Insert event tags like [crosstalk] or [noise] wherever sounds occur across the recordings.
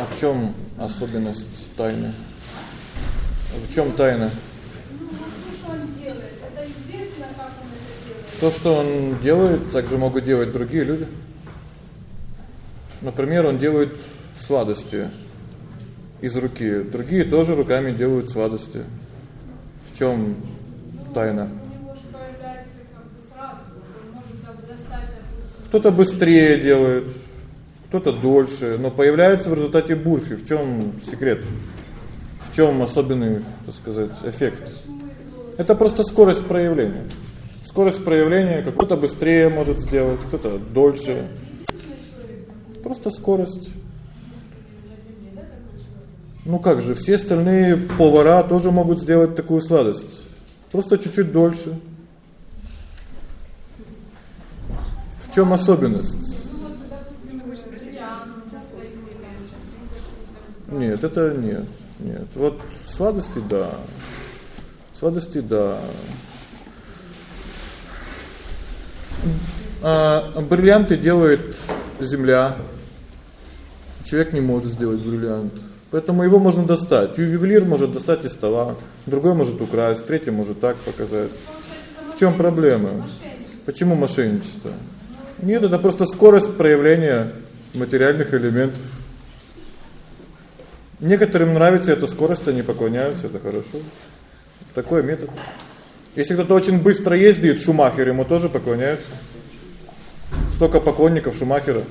А в чем особенность тайны? В чем тайна? То, что он делает, также могут делать другие люди. Например, он делает сладости из руки. Другие тоже руками делают сладости. В чём тайна? Кто-то быстрее делает, кто-то дольше, но появляется в результате бурфи. В чём секрет? В чём особенный, так сказать, эффект? Это просто скорость проявления. Скорость проявления кто-то быстрее может сделать, кто-то дольше. Просто скорость. Ну как же, все остальные повара тоже могут сделать такую сладость. Просто чуть-чуть дольше. В чём особенность? Нет, это нет. Нет. Вот сладости да. Сладости да. А бриллианты делает земля. Человек не может сделать бриллиант. Поэтому его можно достать. Ювелир может достать из стола, другой может украсть, третий может так показать. В чём проблема? Почему мошенничество? Нет, это просто скорость проявления материальных элементов. Некоторым нравится эта скорость, они поклоняются, это хорошо. Такой метод. Если кто-то очень быстро ездит, Шумахер ему тоже поклоняются. Столько поклонников Шумахера.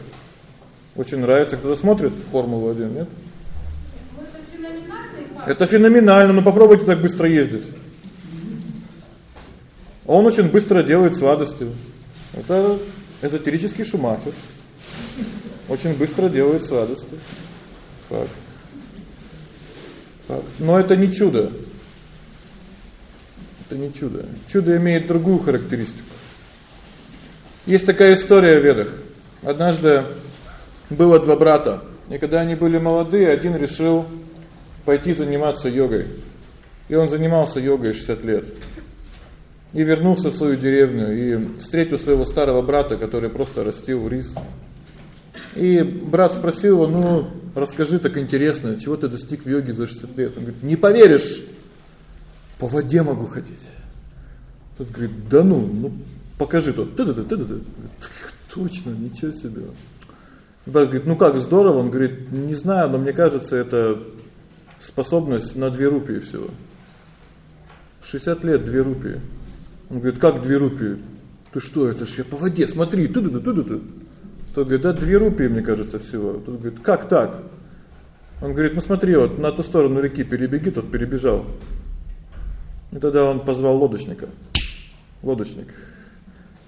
Очень нравится, кто-то смотрит Формулу-1, нет? Это феноменально, но попробуйте так быстро ездить. Он очень быстро делает сладости. Это эзотерический Шумахер. Очень быстро делает сладости. Факт. Но это не чудо. Это не чудо. Чудо имеет другую характеристику. Есть такая история в Ведах. Однажды было два брата, и когда они были молодые, один решил пойти заниматься йогой. И он занимался йогой 60 лет. И вернулся в свою деревню и встретил своего старого брата, который просто растил рис. И брат спросил его: "Ну, расскажи так интересно, чего ты достиг в йоге за 60 лет?" Он говорит: "Не поверишь, по воде могу ходить". Тот говорит: "Да ну, ну покажи тот". Ты-ты-ты-ты. Точно, ничего себе. Брат говорит: "Ну как, здорово". Он говорит: "Не знаю, но мне кажется, это способность на 2 рупии всего. 60 лет 2 рупии. Он говорит: "Как 2 рупии? Ты что, это ж я по воде, смотри, ту-ду-ду-ду-ду". Тот говорит: "Да 2 рупии, мне кажется, всего". Тот говорит: "Как так?" Он говорит: "Ну смотри, вот на ту сторону реки перебеги", тот перебежал. И тогда он позвал лодочника. Лодочник.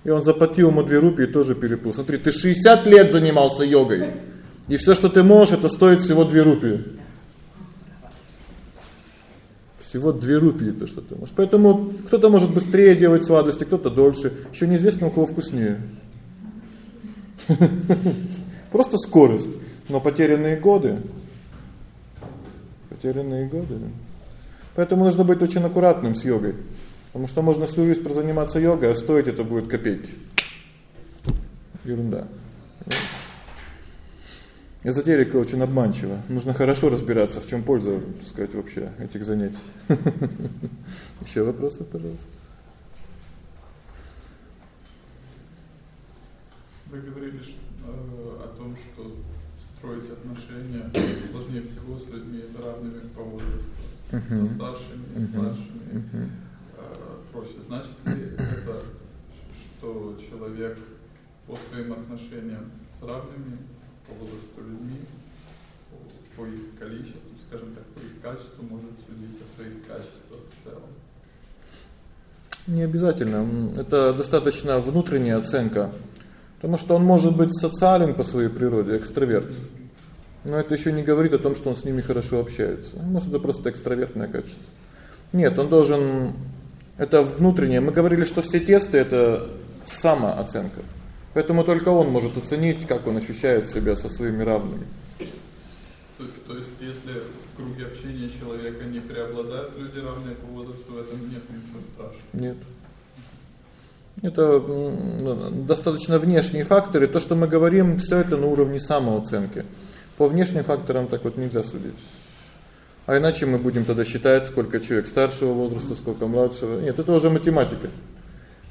И он заплатил ему 2 рупии и тоже переплыл. Смотри, ты 60 лет занимался йогой. И всё, что ты можешь, это стоит всего 2 рупии. Всего 2 рупии то, что ты можешь. Поэтому кто-то может быстрее делать сладости, кто-то дольше. Ещё неизвестно, у кого вкуснее. [laughs] Просто скорость, но потерянные годы. Потерянные годы. Поэтому нужно быть очень аккуратным с йогой. Потому что можно всю жизнь прозаниматься йогой, а стоить это будет копейки. Ерунда. Эзотерика очень обманчива. Нужно хорошо разбираться, в чём польза, так сказать, вообще этих занятий. [laughs] Ещё вопросы, пожалуйста. Вы говорили э, о том, что строить отношения сложнее всего с людьми равными по возрасту, uh-huh. со старшими uh-huh. младшими. Uh-huh. Проще. Значит ли это, что человек по своим отношениям с равными по возрасту людьми, по их количеству, скажем так, по их качеству может судить о своих качествах в целом. Не обязательно. Это достаточно внутренняя оценка. Потому что он может быть социален по своей природе, экстраверт. Но это еще не говорит о том, что он с ними хорошо общается. Может, это просто экстравертное качество. Нет, он должен это внутреннее. Мы говорили, что все тесты это самооценка. Поэтому только он может оценить, как он ощущает себя со своими равными. То есть, то есть если в круге общения человека не преобладают люди равные по возрасту, в этом нет ничего страшного. Нет. Это достаточно внешние факторы, то, что мы говорим, всё это на уровне самооценки. По внешним факторам так вот нельзя судить. А иначе мы будем тогда считать, сколько человек старшего возраста, сколько младшего. Нет, это уже математика.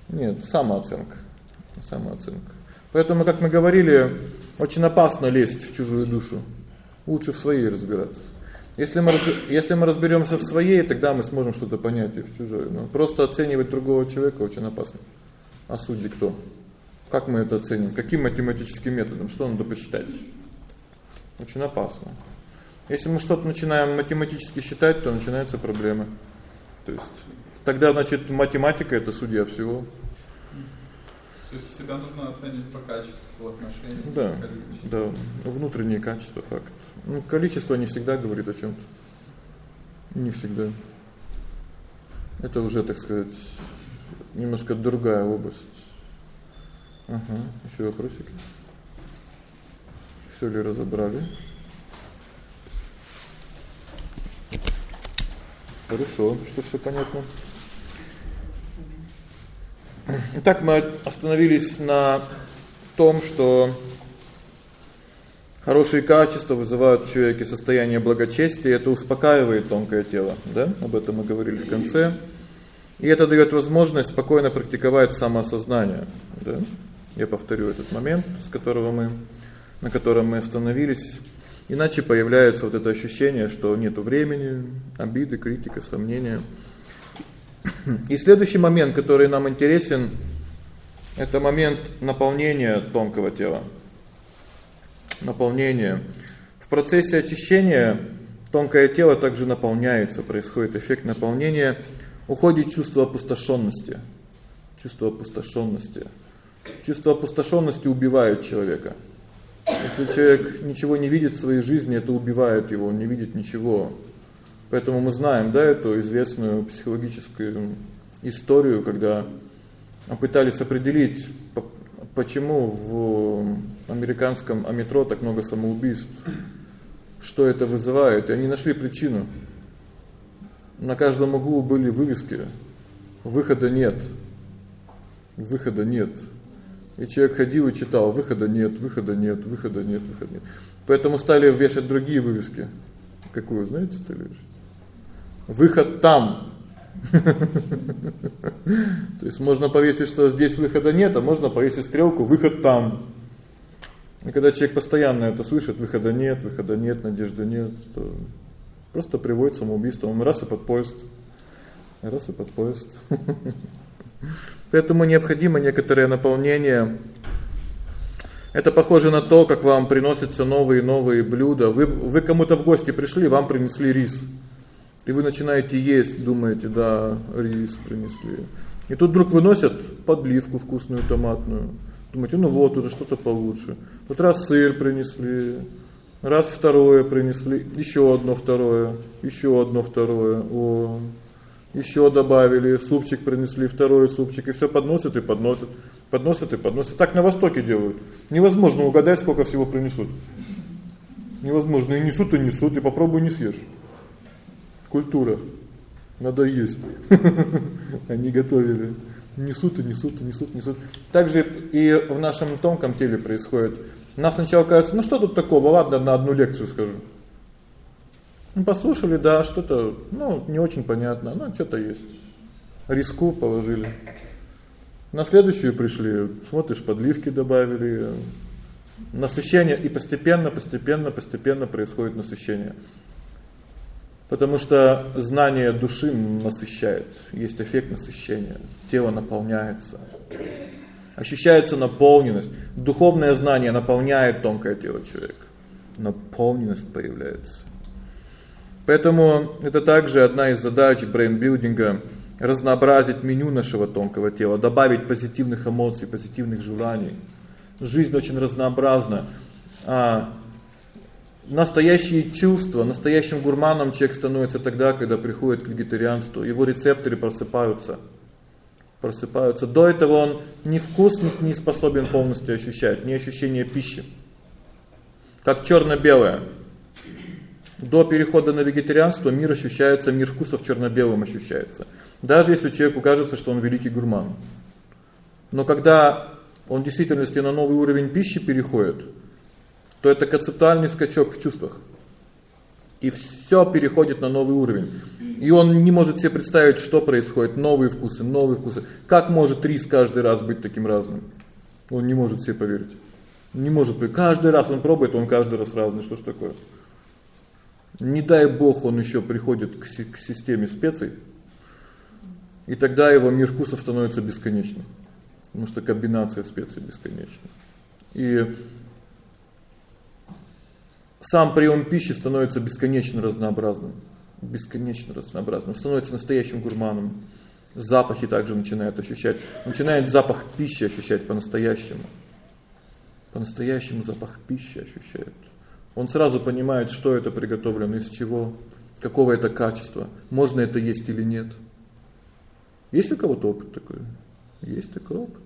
Нет, самооценка. Самооценка. Поэтому, как мы говорили, очень опасно лезть в чужую душу. Лучше в своей разбираться. Если мы если мы разберемся в своей, тогда мы сможем что-то понять и в чужой. Но просто оценивать другого человека очень опасно. А судьи кто? Как мы это оценим? Каким математическим методом? Что надо посчитать? Очень опасно. Если мы что-то начинаем математически считать, то начинаются проблемы. То есть тогда, значит, математика это судья всего. То есть себя нужно оценивать по качеству отношений, да, Да, внутренние качества факт. Ну, количество не всегда говорит о чём-то. Не всегда. Это уже, так сказать, немножко другая область. Ага, ещё вопросик. Всё ли разобрали? Хорошо, что всё понятно. Итак, мы остановились на том, что хорошие качества вызывают в человеке состояние благочестия, это успокаивает тонкое тело, да? Об этом мы говорили в конце. И это даёт возможность спокойно практиковать самоосознание, да? Я повторю этот момент, с которого мы на котором мы остановились. Иначе появляется вот это ощущение, что нету времени, обиды, критика, сомнения. И следующий момент, который нам интересен, это момент наполнения тонкого тела. Наполнение. В процессе очищения тонкое тело также наполняется, происходит эффект наполнения, уходит чувство опустошённости. Чувство опустошённости. Чувство опустошённости убивает человека. Если человек ничего не видит в своей жизни, это убивает его, он не видит ничего. Поэтому мы знаем, да, эту известную психологическую историю, когда пытались определить, почему в американском метро так много самоубийств. Что это вызывает? И они нашли причину. На каждом углу были вывески: выхода нет. Выхода нет. И человек ходил и читал: выхода нет, выхода нет, выхода нет, выхода нет. Поэтому стали вешать другие вывески. Какую, знаете, стали вешать? выход там. [laughs] То есть можно повесить, что здесь выхода нет, а можно повесить стрелку выход там. И когда человек постоянно это слышит, выхода нет, выхода нет, надежды нет, то просто приводит он раз и под поезд. Раз и под поезд. [laughs] Поэтому необходимо некоторое наполнение. Это похоже на то, как вам приносятся новые и новые блюда. Вы вы кому-то в гости пришли, вам принесли рис. И вы начинаете есть, думаете, да, рис принесли. И тут вдруг выносят подливку вкусную томатную. Думаете, ну вот уже что-то получше. Вот раз сыр принесли, раз второе принесли, ещё одно второе, ещё одно второе. О. Ещё добавили, супчик принесли, второй супчик, и всё подносят и подносят, подносят и подносят. Так на востоке делают. Невозможно угадать, сколько всего принесут. Невозможно, и несут и несут, и попробуй не съешь культура. Надо есть. [laughs] Они готовили. Несут и несут и несут, несут. Также и в нашем тонком теле происходит. Нам сначала кажется: "Ну что тут такого? Ладно, на одну лекцию скажу". Ну послушали, да, что-то, ну, не очень понятно, но что-то есть. Риску положили. На следующую пришли, смотришь, подливки добавили, насыщение и постепенно, постепенно, постепенно происходит насыщение. Потому что знание души насыщает, есть эффект насыщения. Тело наполняется. Ощущается наполненность. Духовное знание наполняет тонкое тело человека. Наполненность появляется. Поэтому это также одна из задач брейнбилдинга разнообразить меню нашего тонкого тела, добавить позитивных эмоций, позитивных желаний. Жизнь очень разнообразна. А настоящие чувства, настоящим гурманом человек становится тогда, когда приходит к вегетарианству. Его рецепторы просыпаются. Просыпаются. До этого он ни вкус не, способен полностью ощущать, ни ощущение пищи. Как чёрно белое До перехода на вегетарианство мир ощущается, мир вкусов чёрно-белым ощущается. Даже если человеку кажется, что он великий гурман. Но когда он в действительности на новый уровень пищи переходит, то это концептуальный скачок в чувствах. И всё переходит на новый уровень. И он не может себе представить, что происходит, новые вкусы, новые вкусы. Как может рис каждый раз быть таким разным? Он не может себе поверить. Не может быть. Каждый раз он пробует, он каждый раз разный. Что ж такое? Не дай бог, он ещё приходит к к системе специй. И тогда его мир вкусов становится бесконечным. Потому что комбинация специй бесконечна. И сам прием пищи становится бесконечно разнообразным, бесконечно разнообразным, становится настоящим гурманом. Запахи также начинает ощущать, начинает запах пищи ощущать по-настоящему. По-настоящему запах пищи ощущает. Он сразу понимает, что это приготовлено, из чего, какого это качества, можно это есть или нет. Есть у кого-то опыт такой? Есть такой опыт.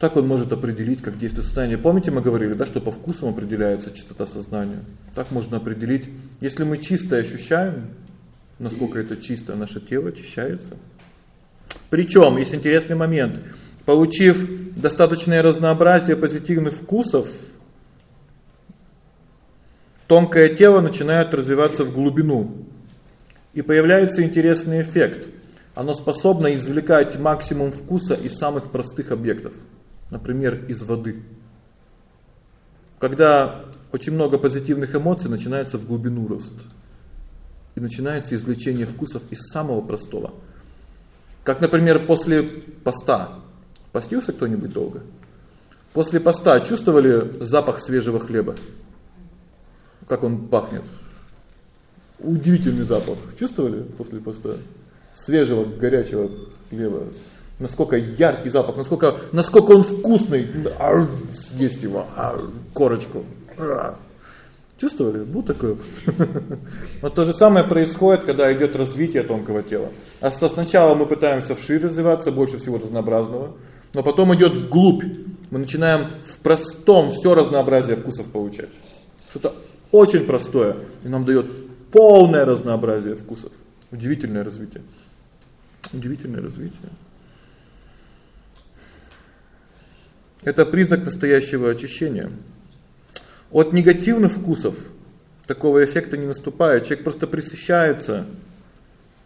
Так он может определить, как действует сознание. Помните, мы говорили, да, что по вкусам определяется чистота сознания. Так можно определить, если мы чисто ощущаем, насколько это чисто, наше тело очищается. Причем, есть интересный момент. Получив достаточное разнообразие позитивных вкусов, тонкое тело начинает развиваться в глубину. И появляется интересный эффект. Оно способно извлекать максимум вкуса из самых простых объектов например, из воды. Когда очень много позитивных эмоций, начинается в глубину рост. И начинается извлечение вкусов из самого простого. Как, например, после поста. Постился кто-нибудь долго? После поста чувствовали запах свежего хлеба? Как он пахнет? Удивительный запах. Чувствовали после поста? Свежего горячего хлеба насколько яркий запах, насколько насколько он вкусный. Съесть его, корочку. Чувствовали? Был такой опыт. Вот то же самое происходит, когда идет развитие тонкого тела. А сначала мы пытаемся вширь развиваться, больше всего разнообразного, но потом идет вглубь. Мы начинаем в простом все разнообразие вкусов получать. Что-то очень простое, и нам даёт полное разнообразие вкусов. Удивительное развитие. Удивительное развитие. Это признак настоящего очищения. От негативных вкусов такого эффекта не наступает. Человек просто пресыщается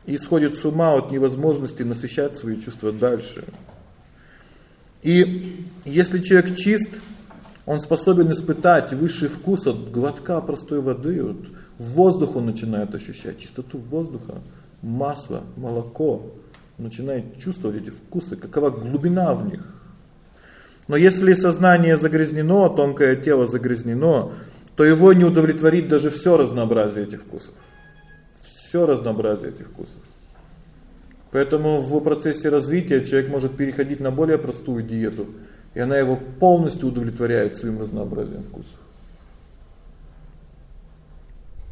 и сходит с ума от невозможности насыщать свои чувства дальше. И если человек чист, он способен испытать высший вкус от глотка простой воды, вот воздух он начинает ощущать, чистоту воздуха, масло, молоко, начинает чувствовать эти вкусы, какова глубина в них. Но если сознание загрязнено, тонкое тело загрязнено, то его не удовлетворит даже все разнообразие этих вкусов. Все разнообразие этих вкусов. Поэтому в процессе развития человек может переходить на более простую диету, и она его полностью удовлетворяет своим разнообразием вкусов.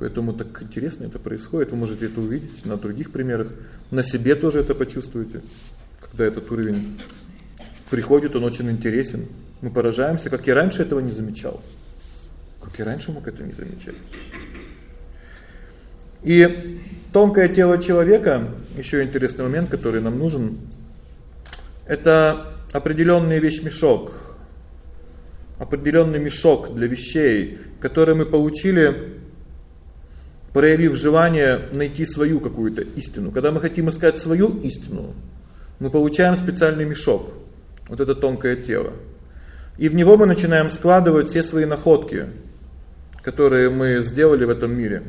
Поэтому так интересно это происходит. Вы можете это увидеть на других примерах, на себе тоже это почувствуете, когда этот уровень приходит, он очень интересен. Мы поражаемся, как я раньше этого не замечал. Как я раньше мог это не замечать. И тонкое тело человека, ещё интересный момент, который нам нужен это определённый вещмешок. Определённый мешок для вещей, который мы получили проявив желание найти свою какую-то истину. Когда мы хотим искать свою истину, мы получаем специальный мешок вот это тонкое тело. И в него мы начинаем складывать все свои находки, которые мы сделали в этом мире.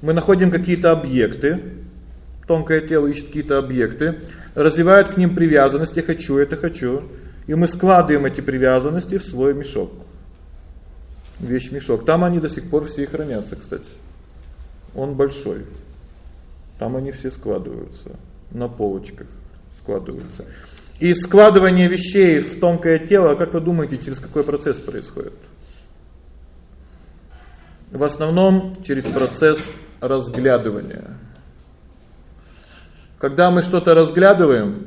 Мы находим какие-то объекты, тонкое тело ищет какие-то объекты, развивает к ним привязанность, я хочу это, хочу, и мы складываем эти привязанности в свой мешок. Вещь мешок. Там они до сих пор все и хранятся, кстати. Он большой. Там они все складываются на полочках, складываются. И складывание вещей в тонкое тело, как вы думаете, через какой процесс происходит? В основном через процесс разглядывания. Когда мы что-то разглядываем,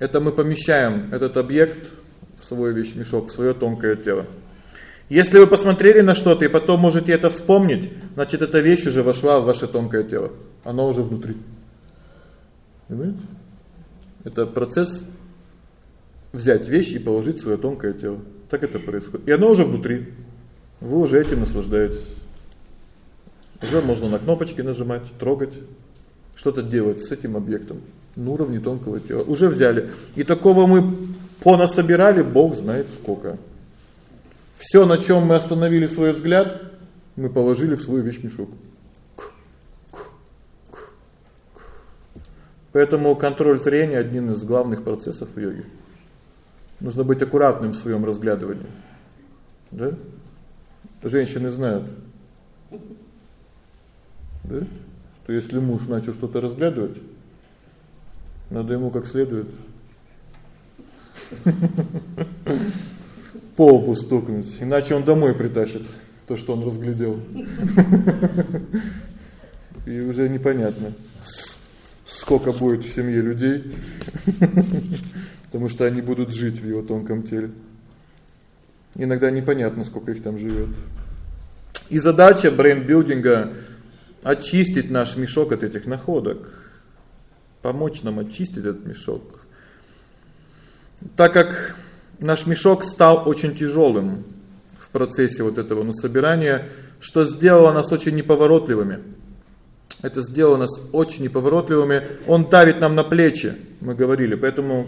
это мы помещаем этот объект в свой вещмешок, в своё тонкое тело. Если вы посмотрели на что-то и потом можете это вспомнить, значит эта вещь уже вошла в ваше тонкое тело. Она уже внутри. Понимаете? Это процесс взять вещь и положить в своё тонкое тело. Так это происходит. И оно уже внутри. Вы уже этим наслаждаетесь. Уже можно на кнопочки нажимать, трогать, что-то делать с этим объектом на уровне тонкого тела. Уже взяли. И такого мы понасобирали, Бог знает сколько. Всё, на чём мы остановили свой взгляд, мы положили в свой вещмешок. Поэтому контроль зрения один из главных процессов в йоге. Нужно быть аккуратным в своём разглядывании. Да? Женщины знают. Да? Что если муж начал что-то разглядывать, надо ему как следует [laughs] по лбу стукнуть, иначе он домой притащит то, что он разглядел. [laughs] И уже непонятно, сколько будет в семье людей, [laughs] потому что они будут жить в его тонком теле. Иногда непонятно, сколько их там живёт. И задача брейнбилдинга очистить наш мешок от этих находок, помочь нам очистить этот мешок. Так как наш мешок стал очень тяжелым в процессе вот этого насобирания, что сделало нас очень неповоротливыми. Это сделало нас очень неповоротливыми. Он давит нам на плечи, мы говорили. Поэтому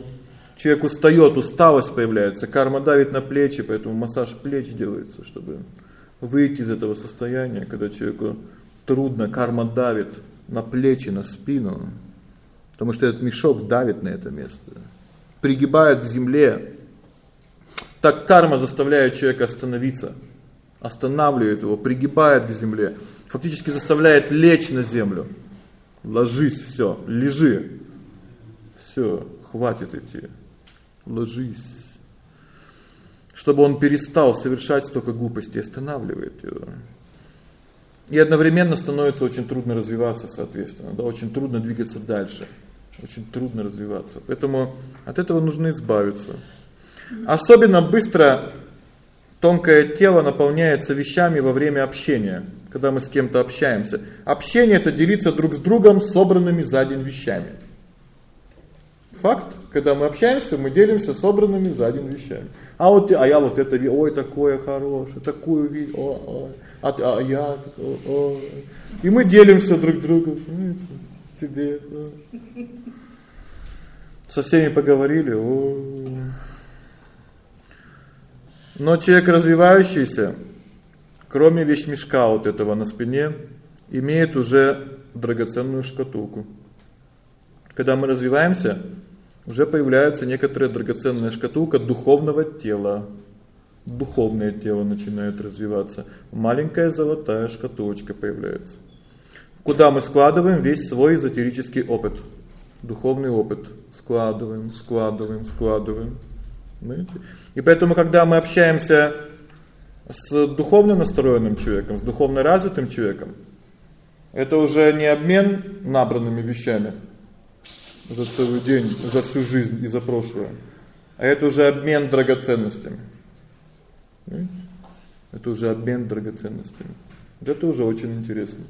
человек устаёт, усталость появляется, карма давит на плечи, поэтому массаж плеч делается, чтобы выйти из этого состояния, когда человеку трудно, карма давит на плечи, на спину, потому что этот мешок давит на это место, пригибает к земле. Так карма заставляет человека остановиться, останавливает его, пригибает к земле, фактически заставляет лечь на землю. Ложись, всё, лежи. Всё, хватит идти. Ложись чтобы он перестал совершать столько глупостей, останавливает его. И одновременно становится очень трудно развиваться, соответственно, да, очень трудно двигаться дальше. Очень трудно развиваться. Поэтому от этого нужно избавиться. Особенно быстро тонкое тело наполняется вещами во время общения, когда мы с кем-то общаемся. Общение это делиться друг с другом собранными за день вещами. Факт, когда мы общаемся, мы делимся собранными за день вещами. А вот а я вот это, ой, такое хорошее, такую вещь, о, а, а я, о. И мы делимся друг другом, знаете, тебе. О. Со всеми поговорили. О. Но человек развивающийся, кроме вещмешка вот этого на спине, имеет уже драгоценную шкатулку. Когда мы развиваемся, уже появляется некоторая драгоценная шкатулка духовного тела. Духовное тело начинает развиваться. Маленькая золотая шкатулочка появляется. Куда мы складываем весь свой эзотерический опыт, духовный опыт. Складываем, складываем, складываем. Понимаете? И поэтому когда мы общаемся с духовно настроенным человеком, с духовно развитым человеком, это уже не обмен набранными вещами, за целый день, за всю жизнь и за прошлое. А это уже обмен драгоценностями. Это уже обмен драгоценностями. Это уже очень интересно.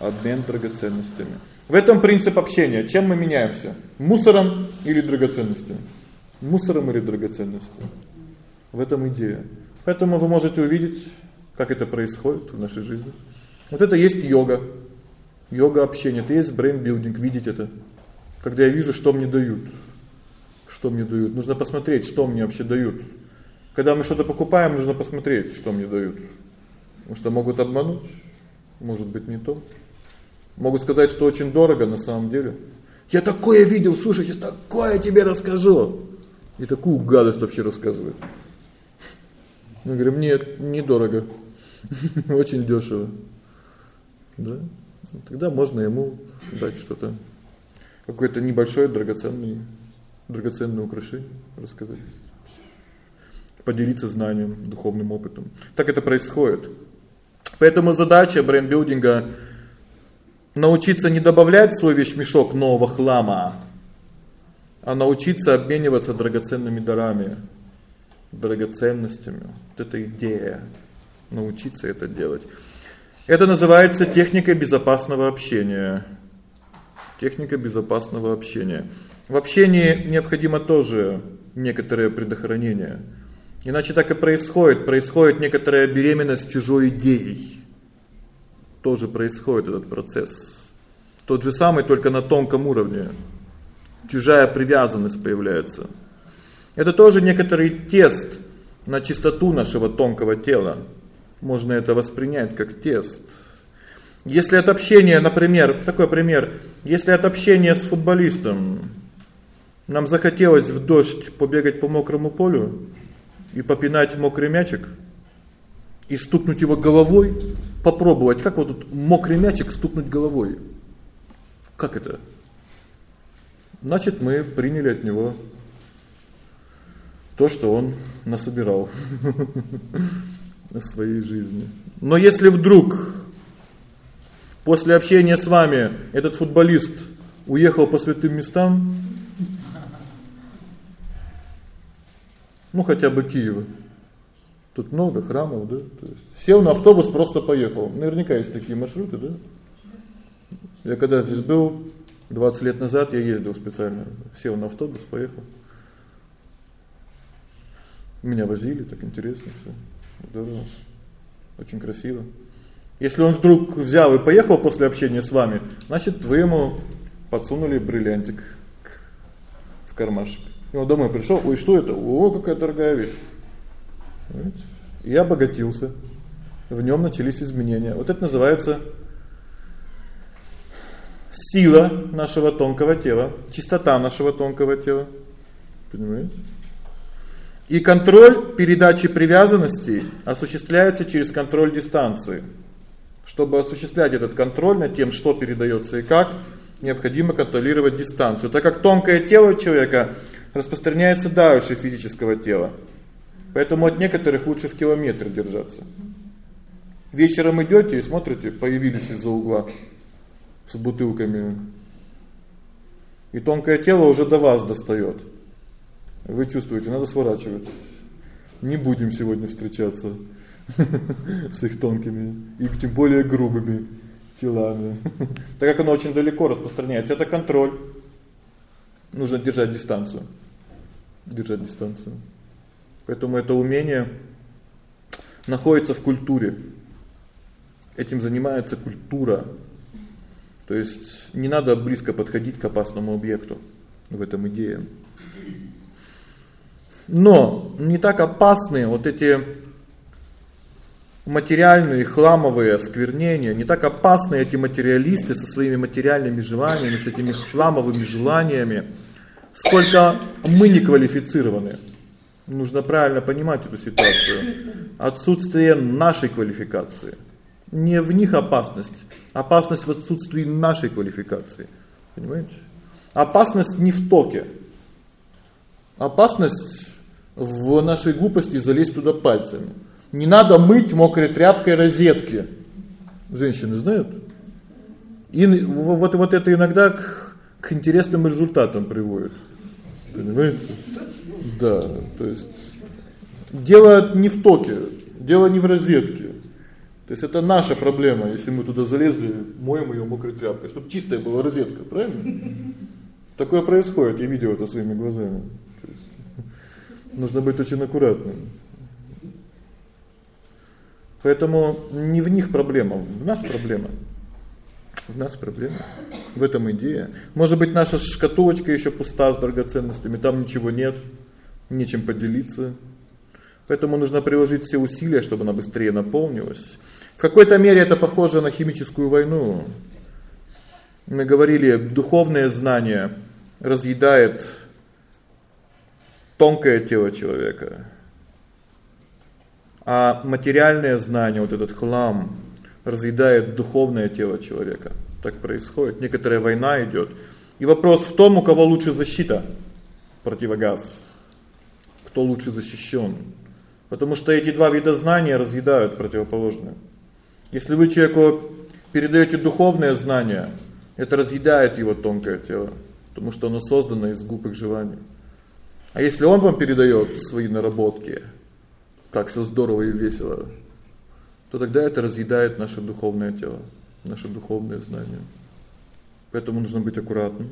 Обмен драгоценностями. В этом принцип общения. Чем мы меняемся? Мусором или драгоценностями? Мусором или драгоценностями? В этом идея. Поэтому вы можете увидеть, как это происходит в нашей жизни. Вот это есть йога. Йога общения, это есть brain building, видеть это когда я вижу, что мне дают. Что мне дают? Нужно посмотреть, что мне вообще дают. Когда мы что-то покупаем, нужно посмотреть, что мне дают. Потому что могут обмануть, может быть, не то. Могут сказать, что очень дорого на самом деле. Я такое видел, слушай, сейчас такое тебе расскажу. И такую гадость вообще рассказывают. Мы говорим: "Нет, недорого. [laughs] Очень дешево". Да? Тогда можно ему дать что-то какое-то небольшое драгоценное драгоценное украшение рассказать. Поделиться знанием, духовным опытом. Так это происходит. Поэтому задача брейнбилдинга научиться не добавлять в свой вещмешок нового хлама, а научиться обмениваться драгоценными дарами, драгоценностями. Вот это идея научиться это делать. Это называется техника безопасного общения. Техника безопасного общения. В общении необходимо тоже некоторое предохранение. Иначе так и происходит, происходит некоторая беременность чужой идеей. Тоже происходит этот процесс. Тот же самый, только на тонком уровне. Чужая привязанность появляется. Это тоже некоторый тест на чистоту нашего тонкого тела. Можно это воспринять как тест. Если от общения, например, такой пример, если от общения с футболистом нам захотелось в дождь побегать по мокрому полю и попинать мокрый мячик и стукнуть его головой, попробовать, как вот тут мокрый мячик стукнуть головой. Как это? Значит, мы приняли от него то, что он насобирал [laughs] в своей жизни. Но если вдруг после общения с вами этот футболист уехал по святым местам, ну хотя бы Киева. Тут много храмов, да? То есть сел на автобус, просто поехал. Наверняка есть такие маршруты, да? Я когда здесь был 20 лет назад, я ездил специально, сел на автобус, поехал. Меня возили, так интересно всё. Здорово. Очень красиво. Если он вдруг взял и поехал после общения с вами, значит, вы ему подсунули бриллиантик в кармашек. И он домой пришёл, ой, что это? О, какая дорогая вещь. Понимаете? Я обогатился. В нём начались изменения. Вот это называется сила нашего тонкого тела, чистота нашего тонкого тела. Понимаете? И контроль передачи привязанностей осуществляется через контроль дистанции. Чтобы осуществлять этот контроль над тем, что передаётся и как, необходимо контролировать дистанцию, так как тонкое тело человека распространяется дальше физического тела. Поэтому от некоторых лучше в километр держаться. Вечером идёте и смотрите, появились из-за угла с бутылками. И тонкое тело уже до вас достаёт. Вы чувствуете, надо сворачивать. Не будем сегодня встречаться [laughs] с их тонкими и тем более грубыми телами. [laughs] Так как оно очень далеко распространяется, это контроль. Нужно держать дистанцию. Держать дистанцию. Поэтому это умение находится в культуре. Этим занимается культура. То есть не надо близко подходить к опасному объекту. В этом идея. Но не так опасны вот эти материальные хламовые осквернения, не так опасны эти материалисты со своими материальными желаниями, с этими хламовыми желаниями, сколько мы не квалифицированы. Нужно правильно понимать эту ситуацию. Отсутствие нашей квалификации. Не в них опасность, опасность в отсутствии нашей квалификации. Понимаете? Опасность не в токе. Опасность в нашей глупости залезть туда пальцами. Не надо мыть мокрой тряпкой розетки. Женщины знают? И вот вот это иногда к, к интересным результатам приводит. Понимаете? Да, то есть дело не в токе, дело не в розетке. То есть это наша проблема, если мы туда залезли, моем её мокрой тряпкой, чтобы чистая была розетка, правильно? Такое происходит, я видел это своими глазами. Нужно быть очень аккуратным. Поэтому не в них проблема, в нас проблема. В нас проблема. В этом идея. Может быть, наша шкатулочка ещё пуста с драгоценностями, там ничего нет, нечем поделиться. Поэтому нужно приложить все усилия, чтобы она быстрее наполнилась. В какой-то мере это похоже на химическую войну. Мы говорили, духовное знание разъедает тонкое тело человека. А материальное знание, вот этот хлам разъедает духовное тело человека. Так происходит. Некоторая война идёт. И вопрос в том, у кого лучше защита, противогаз. Кто лучше защищён. Потому что эти два вида знания разъедают противоположное. Если вы человеку передаёте духовное знание, это разъедает его тонкое тело, потому что оно создано из глупых желаний. А если он вам передаёт свои наработки, как всё здорово и весело, то тогда это разъедает наше духовное тело, наше духовное знание. Поэтому нужно быть аккуратным.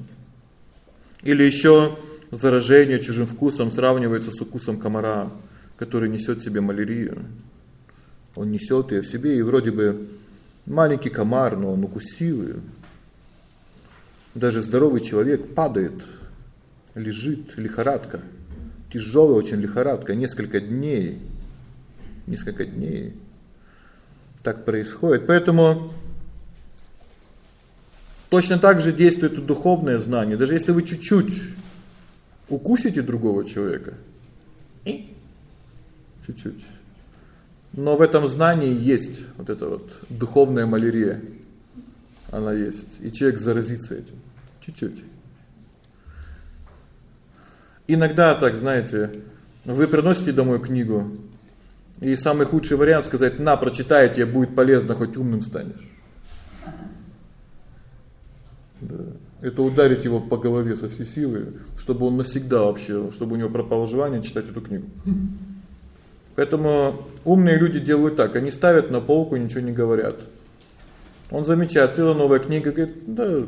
Или ещё заражение чужим вкусом сравнивается с укусом комара. который несет в себе малярию. Он несет ее в себе, и вроде бы маленький комар, но он укусил ее. Даже здоровый человек падает, лежит, лихорадка. Тяжелая очень лихорадка, несколько дней. Несколько дней. Так происходит. Поэтому точно так же действует и духовное знание. Даже если вы чуть-чуть укусите другого человека, и чуть-чуть. Но в этом знании есть вот эта вот духовная малярия. Она есть, и человек заразится этим чуть-чуть. Иногда так, знаете, вы приносите домой книгу, и самый худший вариант сказать: "На, прочитай, тебе будет полезно, хоть умным станешь". Да. Это ударить его по голове со всей силы, чтобы он навсегда вообще, чтобы у него пропало желание читать эту книгу. Поэтому умные люди делают так: они ставят на полку, ничего не говорят. Он замечает, это новая книга, говорит: "Да,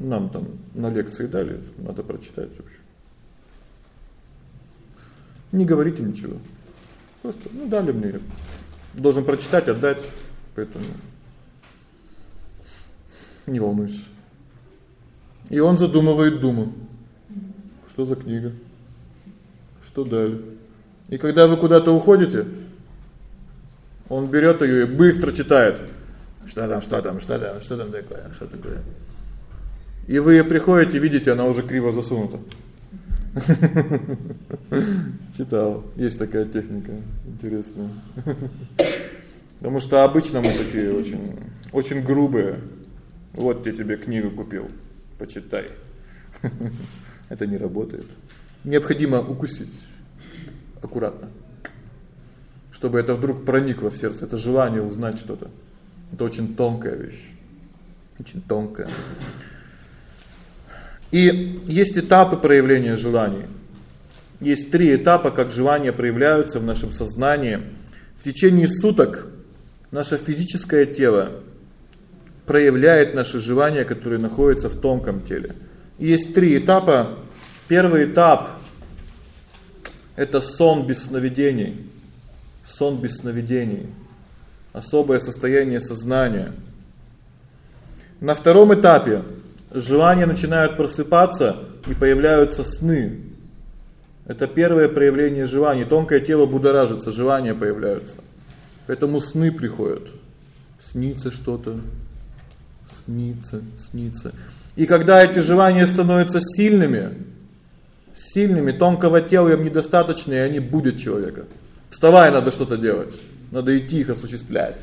нам там на лекции дали, надо прочитать вообще. Не говорите ничего. Просто, ну, дали мне. Должен прочитать, отдать, поэтому не волнуйся. И он задумывает думу. Что за книга? Что дали? И когда вы куда-то уходите, он берёт её и быстро читает. Что там, что там, что там, что там такое, что такое. И вы приходите, видите, она уже криво засунута. Читал. Есть такая техника интересная. Потому что обычно мы такие очень очень грубые. Вот я тебе книгу купил. Почитай. Это не работает. Необходимо укусить аккуратно. Чтобы это вдруг проникло в сердце, это желание узнать что-то. Это очень тонкая вещь. Очень тонкая. И есть этапы проявления желаний. Есть три этапа, как желания проявляются в нашем сознании. В течение суток наше физическое тело проявляет наши желания, которые находятся в тонком теле. И есть три этапа. Первый этап это сон без сновидений. Сон без сновидений. Особое состояние сознания. На втором этапе желания начинают просыпаться и появляются сны. Это первое проявление желаний. Тонкое тело будоражится, желания появляются. Поэтому сны приходят. Снится что-то. Снится, снится. И когда эти желания становятся сильными, сильными, тонкого тела им недостаточно, и они будят человека. Вставай, надо что-то делать. Надо идти их осуществлять.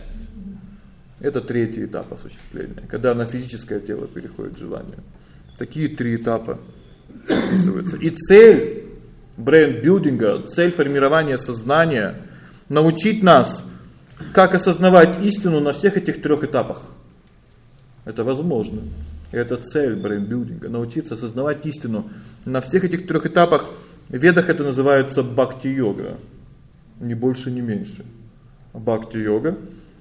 Это третий этап осуществления, когда на физическое тело переходит желание. Такие три этапа описываются. И цель brain building а, цель формирования сознания научить нас, как осознавать истину на всех этих трех этапах. Это возможно. Это цель brain building а научиться осознавать истину на всех этих трех этапах. В ведах это называется бхакти-йога. Ни больше, ни меньше. Бхакти-йога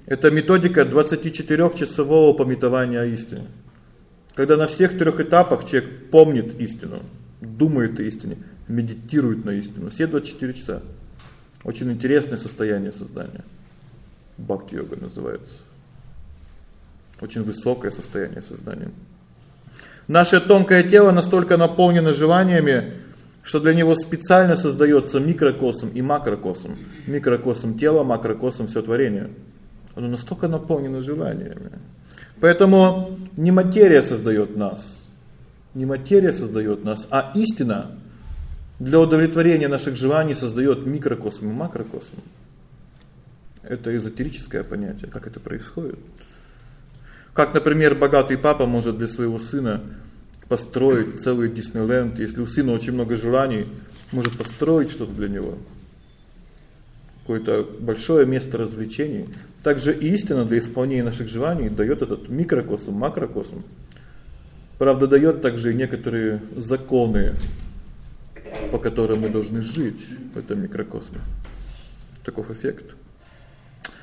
это методика 24-часового памятования о истине. Когда на всех трех этапах человек помнит истину, думает о истине, медитирует на истину. Все 24 часа. Очень интересное состояние сознания. Бхакти-йога называется. Очень высокое состояние сознания. Наше тонкое тело настолько наполнено желаниями, что для него специально создается микрокосм и макрокосм. Микрокосм тела, макрокосм всё творение. Оно настолько наполнено желаниями. Поэтому не материя создаёт нас. Не материя создаёт нас, а истина для удовлетворения наших желаний создаёт микрокосм и макрокосм. Это эзотерическое понятие, как это происходит. Как, например, богатый папа может для своего сына построить целый Диснейленд, если у сына очень много желаний, может построить что-то для него. Какое-то большое место развлечений. Также истина для исполнения наших желаний даёт этот микрокосм, макрокосм. Правда, даёт также и некоторые законы, по которым мы должны жить в этом микрокосме. Таков эффект.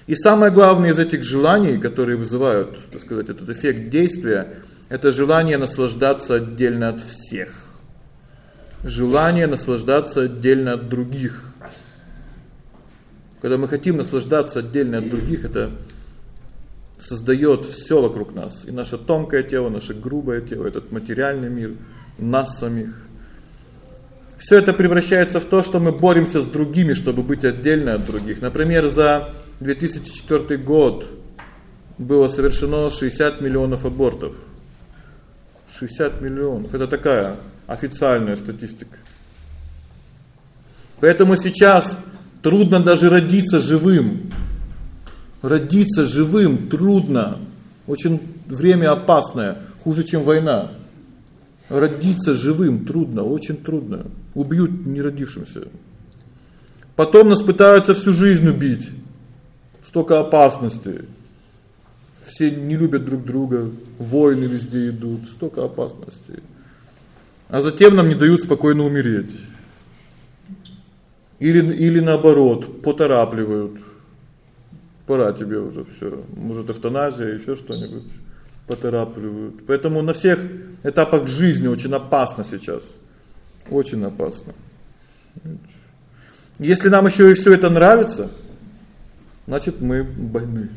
И самое главное из этих желаний, которые вызывают, так сказать, этот эффект действия, это желание наслаждаться отдельно от всех. желание наслаждаться отдельно от других. Когда мы хотим наслаждаться отдельно от других, это создаёт всё вокруг нас. И наше тонкое тело, наше грубое тело, этот материальный мир, нас самих. Всё это превращается в то, что мы боремся с другими, чтобы быть отдельно от других. Например, за 2004 год было совершено 60 миллионов абортов. 60 миллионов. Это такая официальная статистика. Поэтому сейчас трудно даже родиться живым. Родиться живым трудно. Очень время опасное, хуже, чем война. Родиться живым трудно, очень трудно. Убьют неродившимся. Потом нас пытаются всю жизнь убить. Столько опасностей. Все не любят друг друга, войны везде идут, столько опасностей. А затем нам не дают спокойно умереть. Или или наоборот, поторапливают. Пора тебе уже всё. Может, эвтаназия, ещё что-нибудь. Поторапливают. Поэтому на всех этапах жизни очень опасно сейчас. Очень опасно. Если нам ещё и всё это нравится, значит, мы больны.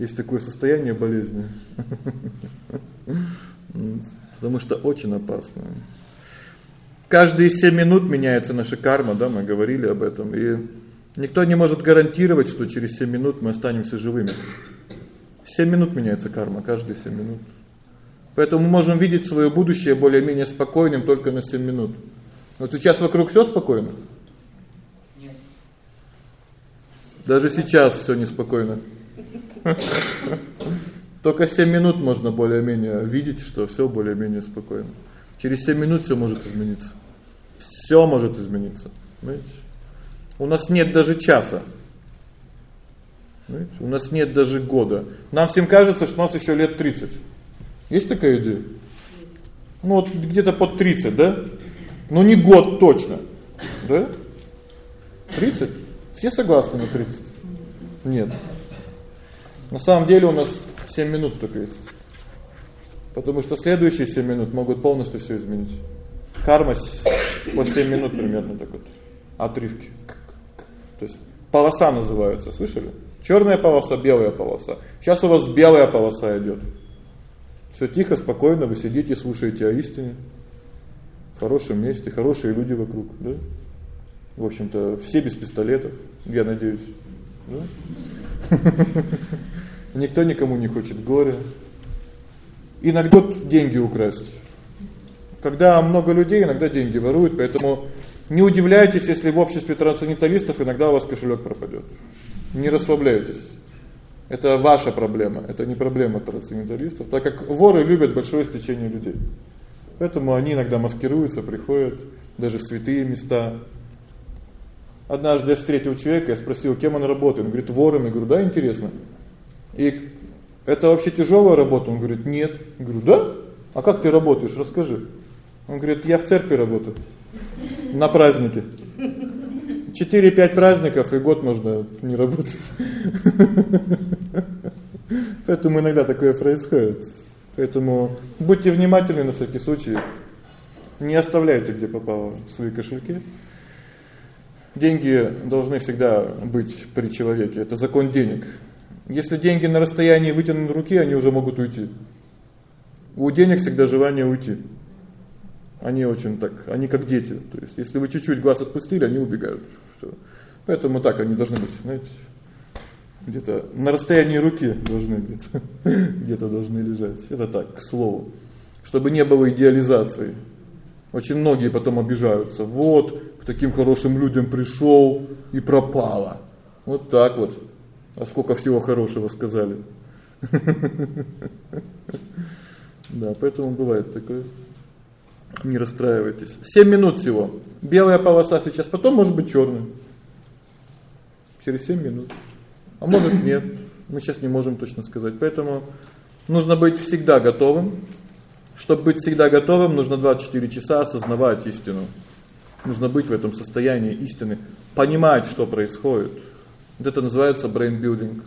Есть такое состояние болезни. [laughs] Потому что очень опасно. Каждые 7 минут меняется наша карма, да, мы говорили об этом. И никто не может гарантировать, что через 7 минут мы останемся живыми. 7 минут меняется карма, каждые 7 минут. Поэтому мы можем видеть своё будущее более-менее спокойным только на 7 минут. Вот сейчас вокруг всё спокойно? Нет. Даже сейчас всё неспокойно. [laughs] Только 7 минут можно более-менее видеть, что всё более-менее спокойно. Через 7 минут всё может измениться. Всё может измениться. Понимаете? У нас нет даже часа. Понимаете? У нас нет даже года. Нам всем кажется, что у нас ещё лет 30. Есть такая идея? Ну вот где-то под 30, да? Но не год точно. Да? 30? Все согласны на 30? Нет. На самом деле у нас 7 минут только есть. Потому что следующие 7 минут могут полностью всё изменить. Карма по 7 минут примерно так вот отрывки. То есть полоса называются, слышали? Чёрная полоса, белая полоса. Сейчас у вас белая полоса идёт. Всё тихо, спокойно, вы сидите, слушаете о истине. В хорошем месте, хорошие люди вокруг, да? В общем-то, все без пистолетов, я надеюсь, да? [laughs] Никто никому не хочет горя. Иногда деньги украсть. Когда много людей, иногда деньги воруют, поэтому не удивляйтесь, если в обществе трансценденталистов иногда у вас кошелек пропадет. Не расслабляйтесь. Это ваша проблема, это не проблема трансценденталистов, так как воры любят большое стечение людей. Поэтому они иногда маскируются, приходят даже в святые места. Однажды я встретил человека, я спросил, кем он работает. Он говорит: "Вором". Я говорю: "Да, интересно". И это вообще тяжелая работа? Он говорит: "Нет". Я говорю: "Да? А как ты работаешь? Расскажи". Он говорит: "Я в церкви работаю. На празднике. 4-5 праздников и год можно не работать". Поэтому иногда такое происходит. Поэтому будьте внимательны на всякий случай. Не оставляйте где попало свои кошельки. Деньги должны всегда быть при человеке. Это закон денег. Если деньги на расстоянии вытянутой руки, они уже могут уйти. У денег всегда желание уйти. Они очень так, они как дети. То есть если вы чуть-чуть глаз отпустили, они убегают. Всё. Поэтому так они должны быть, знаете, где-то на расстоянии руки должны где-то [laughs] где-то должны лежать. Это так, к слову, чтобы не было идеализации. Очень многие потом обижаются. Вот, к таким хорошим людям пришёл и пропало. Вот так вот. А сколько всего хорошего сказали. Да, поэтому бывает такое. Не расстраивайтесь. 7 минут всего. Белая полоса сейчас, потом может быть чёрная. Через 7 минут. А может нет. Мы сейчас не можем точно сказать. Поэтому нужно быть всегда готовым. Чтобы быть всегда готовым, нужно 24 часа осознавать истину. Нужно быть в этом состоянии истины, понимать, что происходит. Это называется building.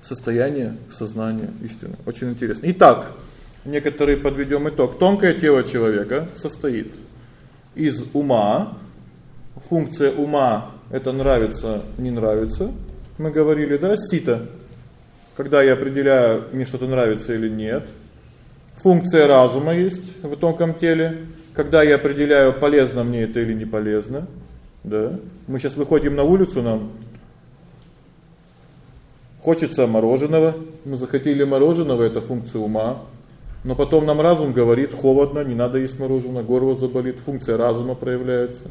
Состояние сознания истины. Очень интересно. Итак, некоторые подведём итог. Тонкое тело человека состоит из ума. Функция ума это нравится, не нравится. Мы говорили, да, сита. Когда я определяю, мне что-то нравится или нет. Функция разума есть в тонком теле, когда я определяю, полезно мне это или не полезно. Да? Мы сейчас выходим на улицу, нам хочется мороженого. Мы захотели мороженого это функция ума. Но потом нам разум говорит: холодно, не надо есть мороженое, горло заболит. Функция разума проявляется.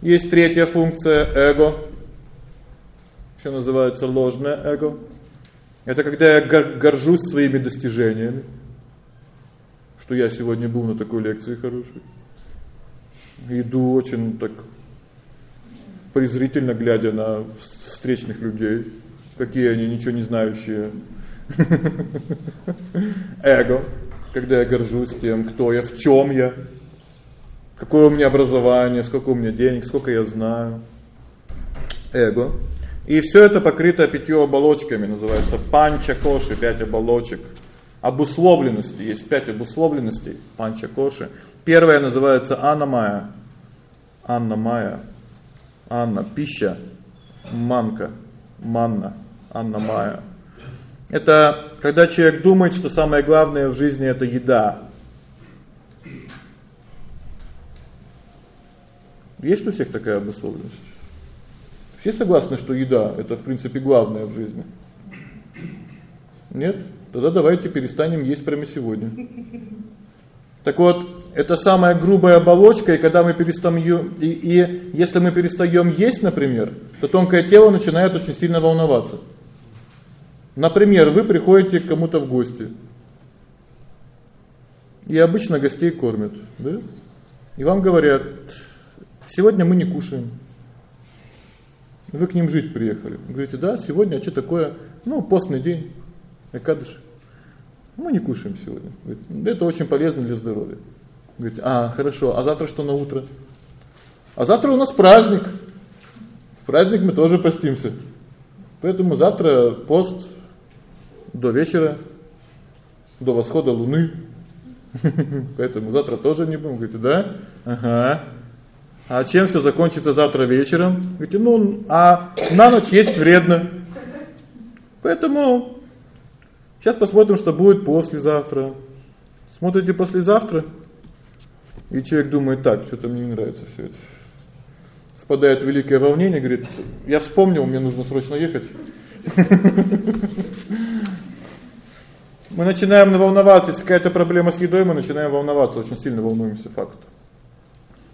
Есть третья функция эго. Что называется ложное эго. Это когда я горжусь своими достижениями. Что я сегодня был на такой лекции хорошей. Иду очень так презрительно глядя на встречных людей, какие они ничего не знающие. [laughs] Эго, когда я горжусь тем, кто я, в чём я, какое у меня образование, сколько у меня денег, сколько я знаю. Эго. И всё это покрыто пятью оболочками, называется панча-коши, пять оболочек. Обусловленности, есть пять обусловленностей панча-коши. Первая называется анамая. Анна-мая. Анна пища, манка, манна, Анна Мая. Это когда человек думает, что самое главное в жизни это еда. Есть у всех такая обусловленность? Все согласны, что еда это в принципе главное в жизни? Нет? Тогда давайте перестанем есть прямо сегодня. Так вот, это самая грубая оболочка, и когда мы перестаем и, и если мы перестаём есть, например, то тонкое тело начинает очень сильно волноваться. Например, вы приходите к кому-то в гости. И обычно гостей кормят, да? И вам говорят: "Сегодня мы не кушаем". Вы к ним жить приехали. Говорите: "Да, сегодня а что такое? Ну, постный день. Экадыш". Мы не кушаем сегодня. Говорит, это очень полезно для здоровья. Говорит: "А, хорошо. А завтра что на утро?" А завтра у нас праздник. В праздник мы тоже постимся. Поэтому завтра пост до вечера, до восхода луны. [laughs] Поэтому завтра тоже не будем, говорите, да? Ага. А чем всё закончится завтра вечером? Говорите, ну, а на ночь есть вредно. Поэтому Сейчас посмотрим, что будет послезавтра. Смотрите послезавтра, и человек думает: "Так, что-то мне не нравится всё это". Впадает в великое волнение, говорит: "Я вспомнил, мне нужно срочно ехать". [laughs] Мы начинаем волноваться, если какая-то проблема с едой, мы начинаем волноваться, очень сильно волнуемся факт.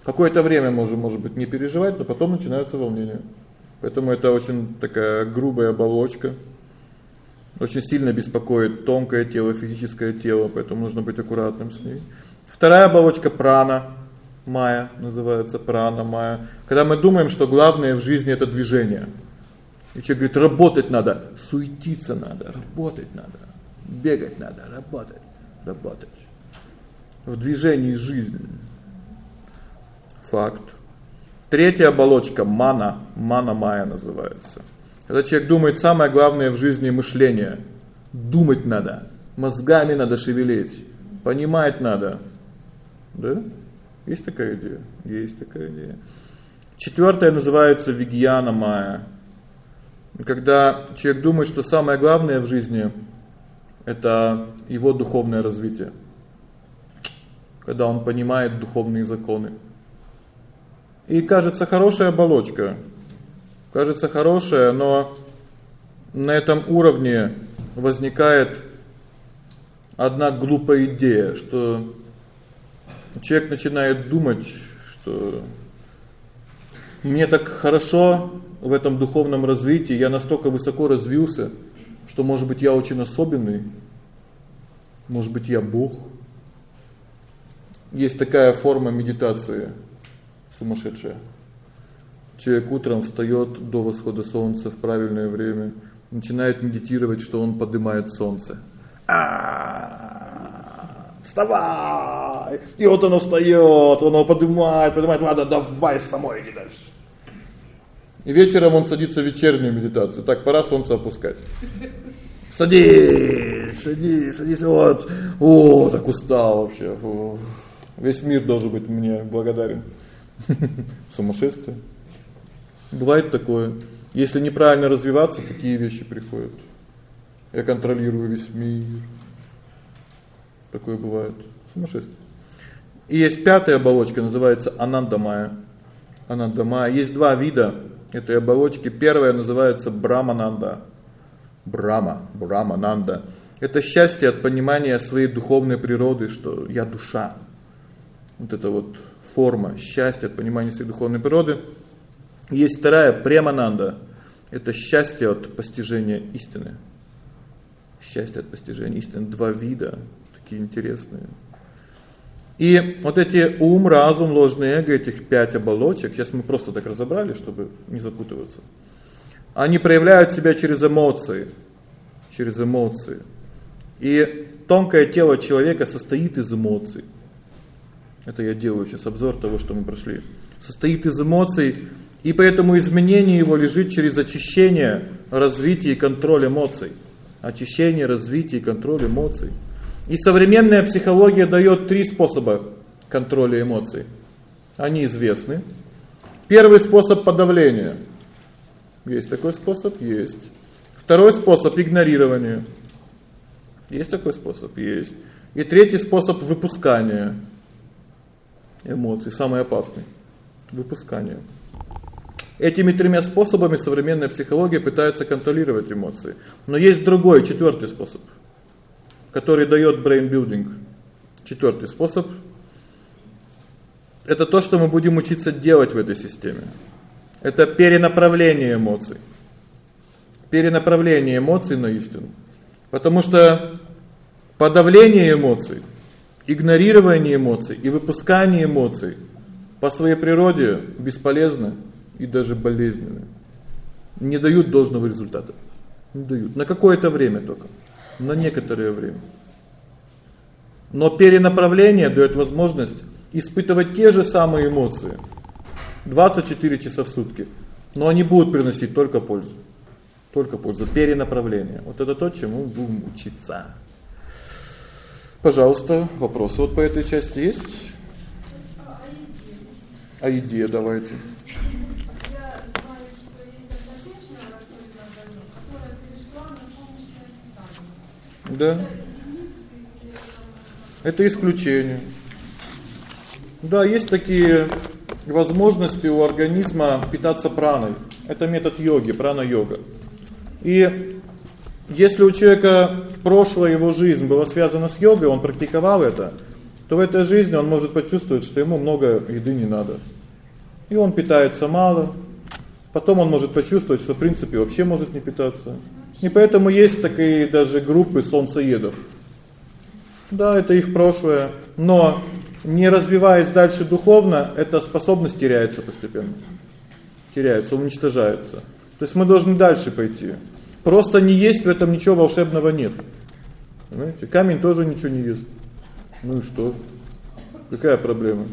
Какое-то время можем, может быть, не переживать, но потом начинается волнение. Поэтому это очень такая грубая оболочка очень сильно беспокоит тонкое тело, физическое тело, поэтому нужно быть аккуратным с ней. Вторая оболочка прана, майя называется прана майя. Когда мы думаем, что главное в жизни это движение. И человек говорит: "Работать надо, суетиться надо, работать надо, бегать надо, работать, работать". В движении жизнь. Факт. Третья оболочка мана, мана майя называется. Когда человек думает, самое главное в жизни мышление. Думать надо, мозгами надо шевелить, понимать надо. Да? Есть такая идея? Есть такая идея. Четвёртая называется вигьяна майя. Когда человек думает, что самое главное в жизни это его духовное развитие. Когда он понимает духовные законы. И кажется, хорошая оболочка кажется хорошая, но на этом уровне возникает одна глупая идея, что человек начинает думать, что мне так хорошо в этом духовном развитии, я настолько высоко развился, что, может быть, я очень особенный. Может быть, я Бог. Есть такая форма медитации сумасшедшая. Человек утром встаёт до восхода солнца в правильное время, начинает медитировать, что он поднимает солнце. А! Вставай! И вот оно встаёт, оно поднимает, поднимает, ладно, давай самой иди дальше. И вечером он садится в вечернюю медитацию. Так, пора солнце опускать. Садись, садись, садись, вот. О, так устал вообще. Фу. Весь мир должен быть мне благодарен. [laughs] Сумасшествие. Бывает такое. Если неправильно развиваться, такие вещи приходят. Я контролирую весь мир. Такое бывает. Сумасшествие. И есть пятая оболочка, называется анандамая. Анандамая. Есть два вида этой оболочки. Первая называется брамананда. Брама, брамананда. Это счастье от понимания своей духовной природы, что я душа. Вот это вот форма счастья от понимания своей духовной природы. Есть вторая премананда. Это счастье от постижения истины. Счастье от постижения истины два вида, такие интересные. И вот эти ум, разум, ложное эго, этих пять оболочек, сейчас мы просто так разобрали, чтобы не запутываться. Они проявляют себя через эмоции, через эмоции. И тонкое тело человека состоит из эмоций. Это я делаю сейчас обзор того, что мы прошли. Состоит из эмоций, и поэтому изменение его лежит через очищение, развитие и контроль эмоций. Очищение, развитие и контроль эмоций. И современная психология даёт три способа контроля эмоций. Они известны. Первый способ подавления. Есть такой способ, есть. Второй способ игнорирования. Есть такой способ, есть. И третий способ выпускания эмоций, самый опасный. Выпускание. Этими тремя способами современная психология пытается контролировать эмоции. Но есть другой, четвертый способ который даёт brain building. Четвёртый способ это то, что мы будем учиться делать в этой системе. Это перенаправление эмоций. Перенаправление эмоций на истину. Потому что подавление эмоций, игнорирование эмоций и выпускание эмоций по своей природе бесполезны и даже болезненны. Не дают должного результата. Не дают. На какое-то время только на некоторое время. Но перенаправление даёт возможность испытывать те же самые эмоции 24 часа в сутки, но они будут приносить только пользу. Только пользу перенаправление. Вот это то, чему будем учиться. Пожалуйста, вопросы вот по этой части есть? А идея давайте. Да. Это исключение. Да, есть такие возможности у организма питаться праной. Это метод йоги, прана-йога. И если у человека прошлая его жизнь была связана с йогой, он практиковал это, то в этой жизни он может почувствовать, что ему много еды не надо. И он питается мало. Потом он может почувствовать, что в принципе вообще может не питаться. И поэтому есть такие даже группы солнцеедов. Да, это их прошлое, но не развиваясь дальше духовно, эта способность теряется постепенно. Теряется, уничтожается. То есть мы должны дальше пойти. Просто не есть в этом ничего волшебного нет. Понимаете? Камень тоже ничего не ест. Ну и что? Какая проблема?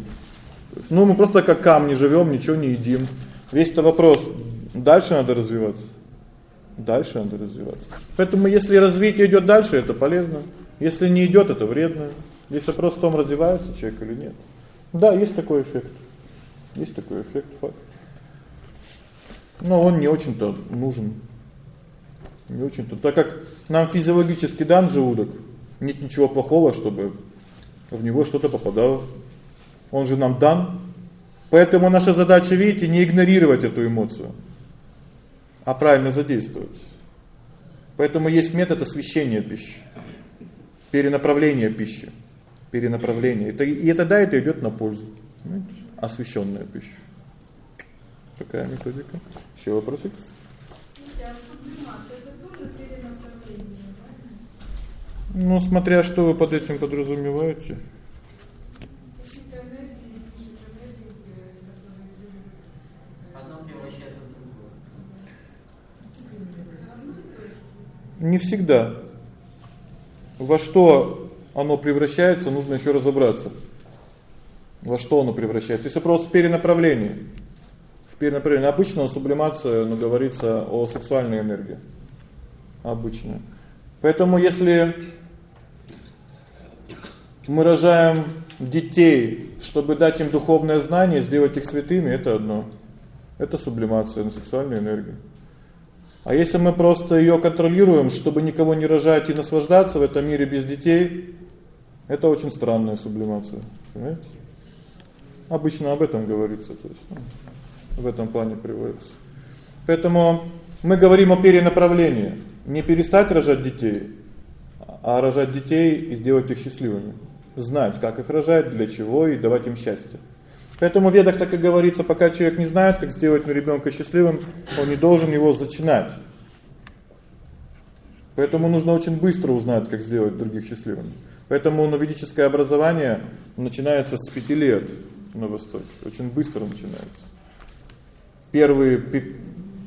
ну мы просто как камни живем, ничего не едим. Весь-то вопрос. Дальше надо развиваться. Дальше надо развиваться. Поэтому если развитие идёт дальше, это полезно. Если не идёт, это вредно. Здесь вопрос в том, развивается человек или нет. Да, есть такой эффект. Есть такой эффект, факт. Но он не очень-то нужен. Не очень-то, так как нам физиологически дан желудок, нет ничего плохого, чтобы в него что-то попадало. Он же нам дан. Поэтому наша задача, видите, не игнорировать эту эмоцию а правильно задействовать. Поэтому есть метод освещения пищи, перенаправления пищи, перенаправление. Это и тогда это идёт на пользу. Понимаете? Освещённая пища. Такая методика. Ещё вопросик? Ну, смотря что вы под этим подразумеваете. Не всегда. Во что оно превращается, нужно ещё разобраться. Во что оно превращается? Если просто перенаправление. В перенаправление обычно сублимация, ну, говорится о сексуальной энергии. Обычно. Поэтому если мы рожаем детей, чтобы дать им духовное знание, сделать их святыми это одно. Это сублимация на сексуальную энергию. А если мы просто её контролируем, чтобы никого не рожать и наслаждаться в этом мире без детей, это очень странная сублимация, понимаете? Обычно об этом говорится, то есть ну, в этом плане приводится. Поэтому мы говорим о перенаправлении. Не перестать рожать детей, а рожать детей и сделать их счастливыми. Знать, как их рожать, для чего и давать им счастье. Поэтому в ведах так и говорится, пока человек не знает, как сделать ребёнка счастливым, он не должен его зачинать. Поэтому нужно очень быстро узнать, как сделать других счастливыми. Поэтому новидическое образование начинается с 5 лет на востоке. Очень быстро начинается. Первые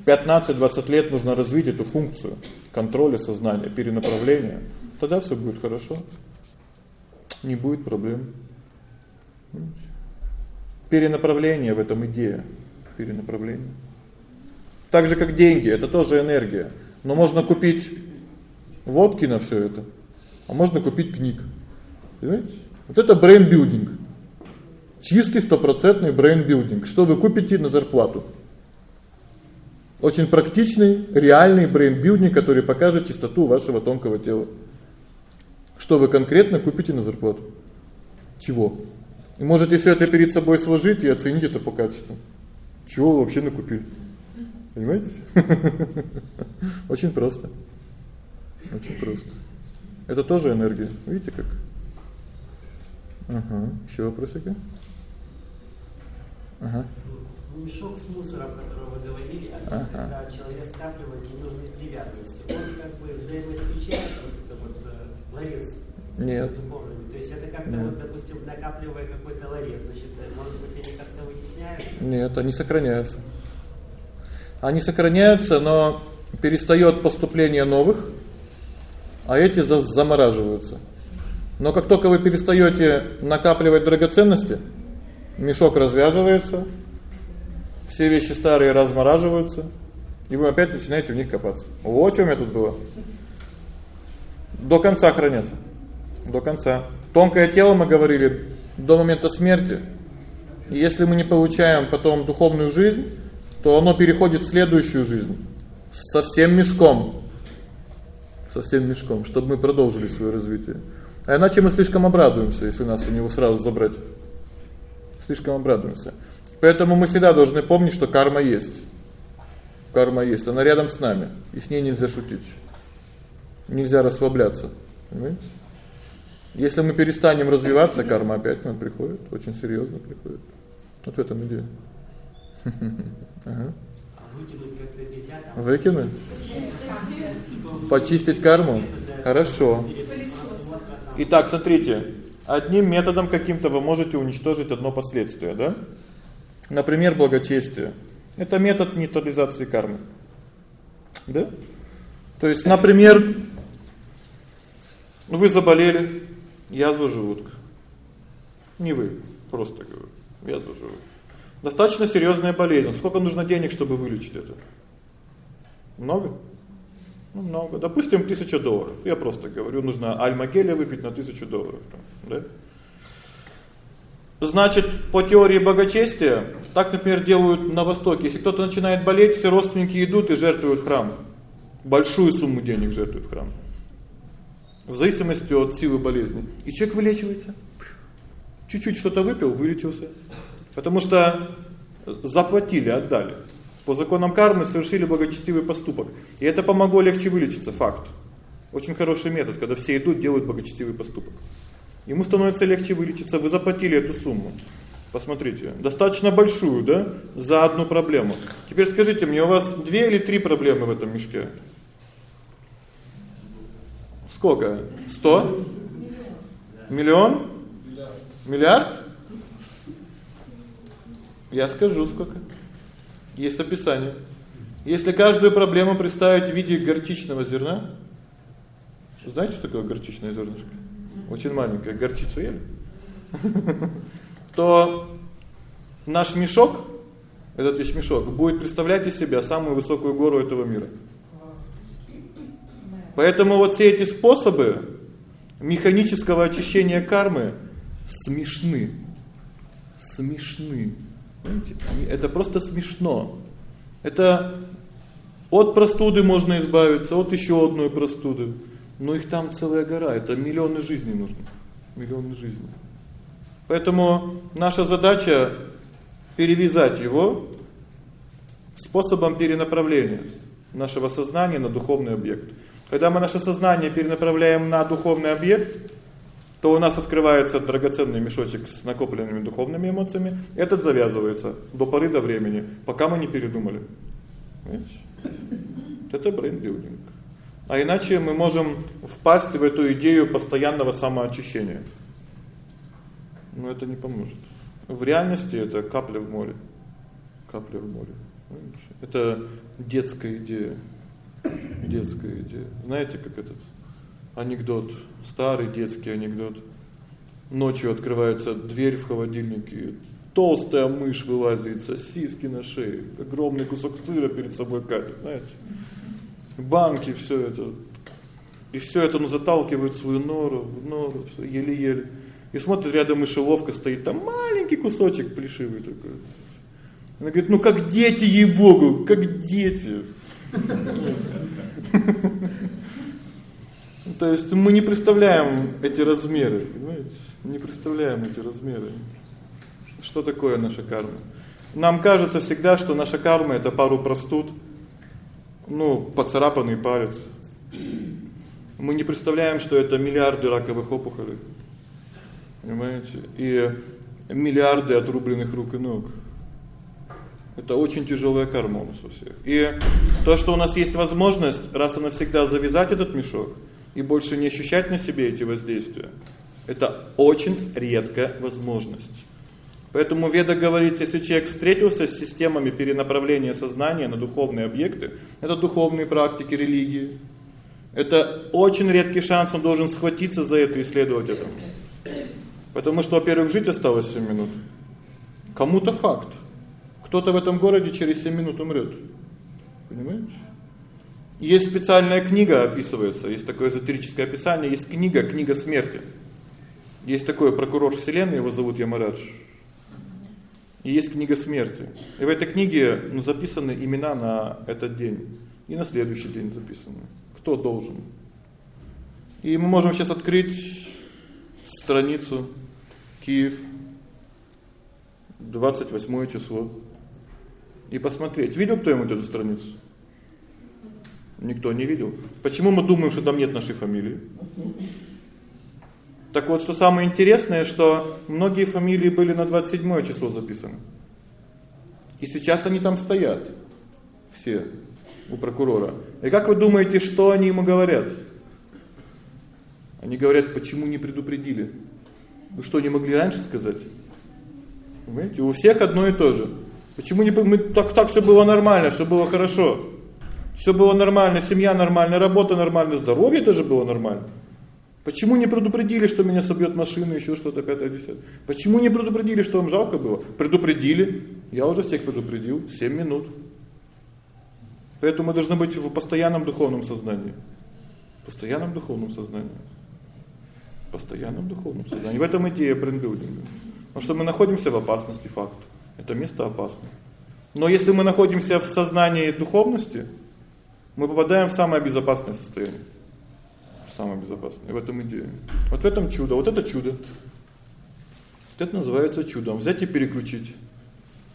15-20 лет нужно развить эту функцию контроля сознания, перенаправления. Тогда всё будет хорошо. Не будет проблем. Перенаправление в этом идея, перенаправление. Так же как деньги это тоже энергия. Но можно купить водки на всё это, а можно купить книг. Понимаете? Вот это brain building. Чистый стопроцентный brain building. Что вы купите на зарплату? Очень практичный, реальный brain building, который покажет чистоту вашего тонкого тела. Что вы конкретно купите на зарплату? Чего? И можете всё это перед собой сложить и оценить это по качеству. Чего вы вообще накупили? Понимаете? [laughs] Очень просто. Очень просто. Это тоже энергия. Видите как? Ага. Ещё вопросики? Ага мешок с мусором, о котором вы говорили, а ага. когда человек скапливает ненужные привязанности, он как бы взаимоисключает вот это вот э, ларец. Нет. То есть это как-то вот, допустим, накапливая какой-то ларец, значит, э, может быть, они как-то вытесняются? Нет, они сохраняются. Они сохраняются, но перестаёт поступление новых, а эти замораживаются. Но как только вы перестаёте накапливать драгоценности, мешок развязывается, все вещи старые размораживаются, и вы опять начинаете в них копаться. Вот о чём я тут было. До конца хранятся. До конца. Тонкое тело мы говорили до момента смерти. И если мы не получаем потом духовную жизнь, то оно переходит в следующую жизнь со всем мешком. Со всем мешком, чтобы мы продолжили своё развитие. А иначе мы слишком обрадуемся, если нас у него сразу забрать. Слишком обрадуемся. Поэтому мы всегда должны помнить, что карма есть. Карма есть, она рядом с нами, и с ней нельзя шутить. Нельзя расслабляться, понимаете? Если мы перестанем развиваться, карма опять к нам приходит, очень серьёзно приходит. Вот в этом идея. [laughs] Ага. Выкинуть? Почистить карму? Хорошо. Итак, смотрите. Одним методом каким-то вы можете уничтожить одно последствие, да? Например, благочестие. Это метод нейтрализации кармы. Да? То есть, например, вы заболели язвой желудка. Не вы, просто говорю. Язва желудка. Достаточно серьёзная болезнь. Сколько нужно денег, чтобы вылечить это? Много? Ну, много. Допустим, 1000 долларов. Я просто говорю, нужно альмагеля выпить на 1000 долларов, да? Значит, по теории богочестия, так, например, делают на востоке. Если кто-то начинает болеть, все родственники идут и жертвуют храм. Большую сумму денег жертвуют храм. В зависимости от силы болезни. И человек вылечивается. Чуть-чуть что-то выпил, вылечился. Потому что заплатили, отдали. По законам кармы совершили благочестивый поступок. И это помогло легче вылечиться, факт. Очень хороший метод, когда все идут, делают благочестивый поступок. Ему становится легче вылечиться. Вы заплатили эту сумму. Посмотрите, достаточно большую, да, за одну проблему. Теперь скажите мне, у вас две или три проблемы в этом мешке? Сколько? 100? Миллион? Миллиард? Я скажу сколько. Есть описание. Если каждую проблему представить в виде горчичного зерна, знаете, что такое горчичное зернышко? очень маленькая, горчицу ели. [laughs] То наш мешок, этот весь мешок будет представлять из себя самую высокую гору этого мира. Поэтому вот все эти способы механического очищения кармы смешны. Смешны. Понимаете? Это просто смешно. Это от простуды можно избавиться, от еще одной простуды. Но их там целая гора, это миллионы жизней нужно. Миллионы жизней. Поэтому наша задача перевязать его способом перенаправления нашего сознания на духовный объект. Когда мы наше сознание перенаправляем на духовный объект, то у нас открывается драгоценный мешочек с накопленными духовными эмоциями. Этот завязывается до поры до времени, пока мы не передумали. Видите? Это brain building. А иначе мы можем впасть в эту идею постоянного самоочищения. Но это не поможет. В реальности это капля в море. Капля в море. Это детская идея. [coughs] Детская идея. Знаете, как этот анекдот, старый детский анекдот. Ночью открывается дверь в холодильнике, толстая мышь вылазит, сосиски на шее, огромный кусок сыра перед собой катит, знаете. Банки всё это. И всё это ну заталкивает в свою нору, в нору, всё еле-еле. И смотрит рядом мышеловка стоит, там маленький кусочек плешивый такой. Она говорит: "Ну как дети, ей-богу, как дети". [laughs] То есть мы не представляем эти размеры, понимаете? Не представляем эти размеры. Что такое наша карма? Нам кажется всегда, что наша карма это пару простуд, ну, поцарапанный палец. Мы не представляем, что это миллиарды раковых опухолей. Понимаете? И миллиарды отрубленных рук и ног. Это очень тяжелая карма у нас у всех. И то, что у нас есть возможность раз и навсегда завязать этот мешок и больше не ощущать на себе эти воздействия, это очень редкая возможность. Поэтому Веда говорит, если человек встретился с системами перенаправления сознания на духовные объекты, это духовные практики религии. Это очень редкий шанс, он должен схватиться за это и исследовать это. Потому что, во-первых, жить осталось 7 минут. Кому-то факт. Кто-то в этом городе через 7 минут умрет. Понимаете? Есть специальная книга описывается, есть такое эзотерическое описание, есть книга Книга смерти. Есть такой прокурор вселенной, его зовут Ямарадж. И есть книга смерти. И в этой книге записаны имена на этот день и на следующий день записаны. Кто должен? И мы можем сейчас открыть страницу Киев 28 число и посмотреть. Видел кто-нибудь эту страницу? Никто не видел. Почему мы думаем, что там нет нашей фамилии? Так вот, что самое интересное, что многие фамилии были на 27 число записаны. И сейчас они там стоят. Все у прокурора. И как вы думаете, что они ему говорят? Они говорят: "Почему не предупредили? Вы что, не могли раньше сказать?" Понимаете? У всех одно и то же. Почему не мы так так всё было нормально, всё было хорошо. Всё было нормально, семья нормальная, работа нормальная, здоровье даже было нормально. Почему не предупредили, что меня собьет машина, еще что-то пятое десятое? Почему не предупредили, что вам жалко было? Предупредили. Я уже всех предупредил 7 минут. Поэтому мы должны быть в постоянном духовном сознании. Постоянном духовном сознании. Постоянном духовном сознании. В этом идея брендбилдинга. Потому что мы находимся в опасности факт. Это место опасно. Но если мы находимся в сознании духовности, мы попадаем в самое безопасное состояние самое безопасное. В этом идея. Вот в этом чудо, вот это чудо. Вот это называется чудом. Взять и переключить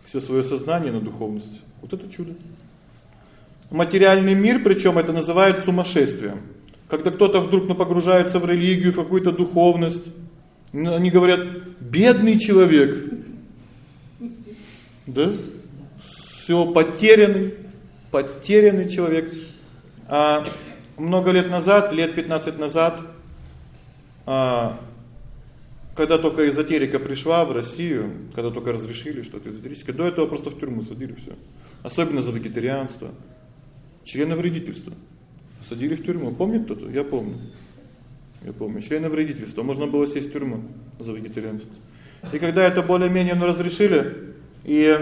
все свое сознание на духовность. Вот это чудо. Материальный мир, причем это называют сумасшествием. Когда кто-то вдруг ну погружается в религию, в какую-то духовность, они говорят: "Бедный человек". Да? Всё потерянный, потерянный человек. А много лет назад, лет 15 назад, а когда только эзотерика пришла в Россию, когда только разрешили что-то эзотерическое, до этого просто в тюрьму садили всё. Особенно за вегетарианство, члены вредительства. Садили в тюрьму. Помнит кто-то? Я помню. Я помню. Члены вредительства можно было сесть в тюрьму за вегетарианство. И когда это более-менее ну разрешили, и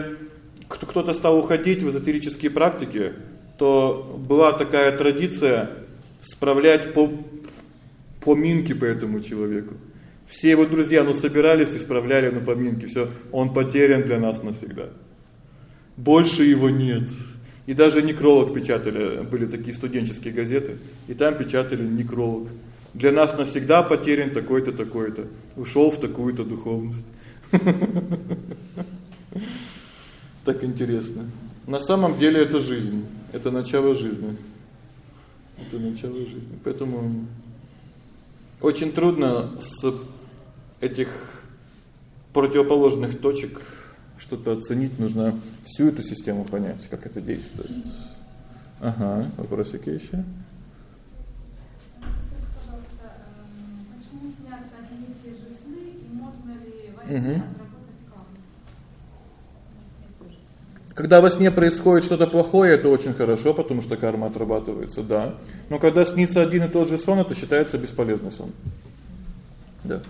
кто-то стал уходить в эзотерические практики, то была такая традиция справлять по поминки по этому человеку. Все его друзья ну собирались и справляли на поминки. Всё, он потерян для нас навсегда. Больше его нет. И даже некролог печатали, были такие студенческие газеты, и там печатали некролог. Для нас навсегда потерян такой-то, такой-то. Ушёл в такую-то духовность. [laughs] [laughs] Так интересно. На самом деле это жизнь, это начало жизни. Это начало жизни. Поэтому очень трудно с этих противоположных точек что-то оценить, нужно всю эту систему понять, как это действует. Ага, вопросики ещё? Угу. Когда во сне происходит что-то плохое, это очень хорошо, потому что карма отрабатывается, да. Но когда снится один и тот же сон, это считается бесполезный сон. Да.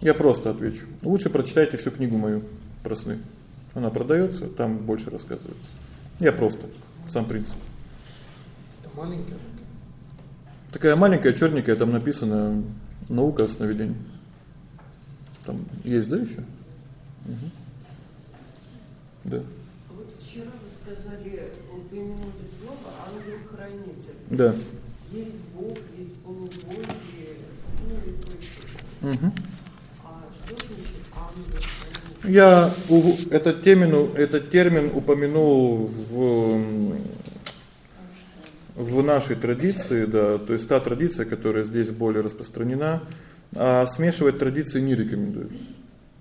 Я просто отвечу. Лучше прочитайте всю книгу мою про сны. Она продаётся, там больше рассказывается. Я просто сам принцип. Это маленькая. Такая маленькая чёрненькая, там написано наука о сновидении. Там есть, да, ещё? Угу. Да. Сказали, упомянули слово ангел-хранитель. Да. Есть Бог, есть полубоги, ну и Угу. Я этот термин, этот термин упомянул в в нашей традиции, да, то есть та традиция, которая здесь более распространена, а смешивать традиции не рекомендуется.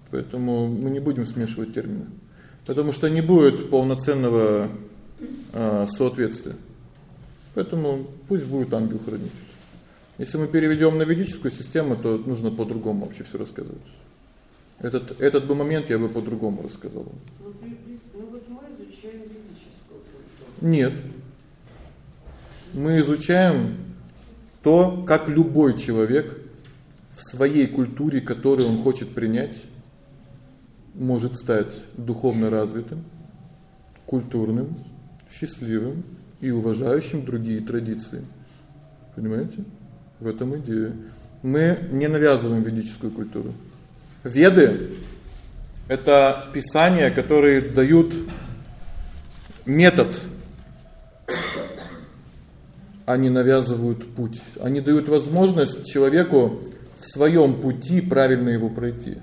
Поэтому мы не будем смешивать термины. Потому что не будет полноценного а соответствия. Поэтому пусть будет ангел-хранитель. Если мы переведём на ведическую систему, то нужно по-другому вообще всё рассказывать. Этот этот бы момент я бы по-другому рассказал. Ну, ну вот мы изучаем ведическую культуру. Нет. Мы изучаем то, как любой человек в своей культуре, которую он хочет принять, может стать духовно развитым, культурным, счастливым и уважающим другие традиции. Понимаете? В этом идея. Мы не навязываем ведическую культуру. Веды это писания, которые дают метод. Они навязывают путь. Они дают возможность человеку в своём пути правильно его пройти.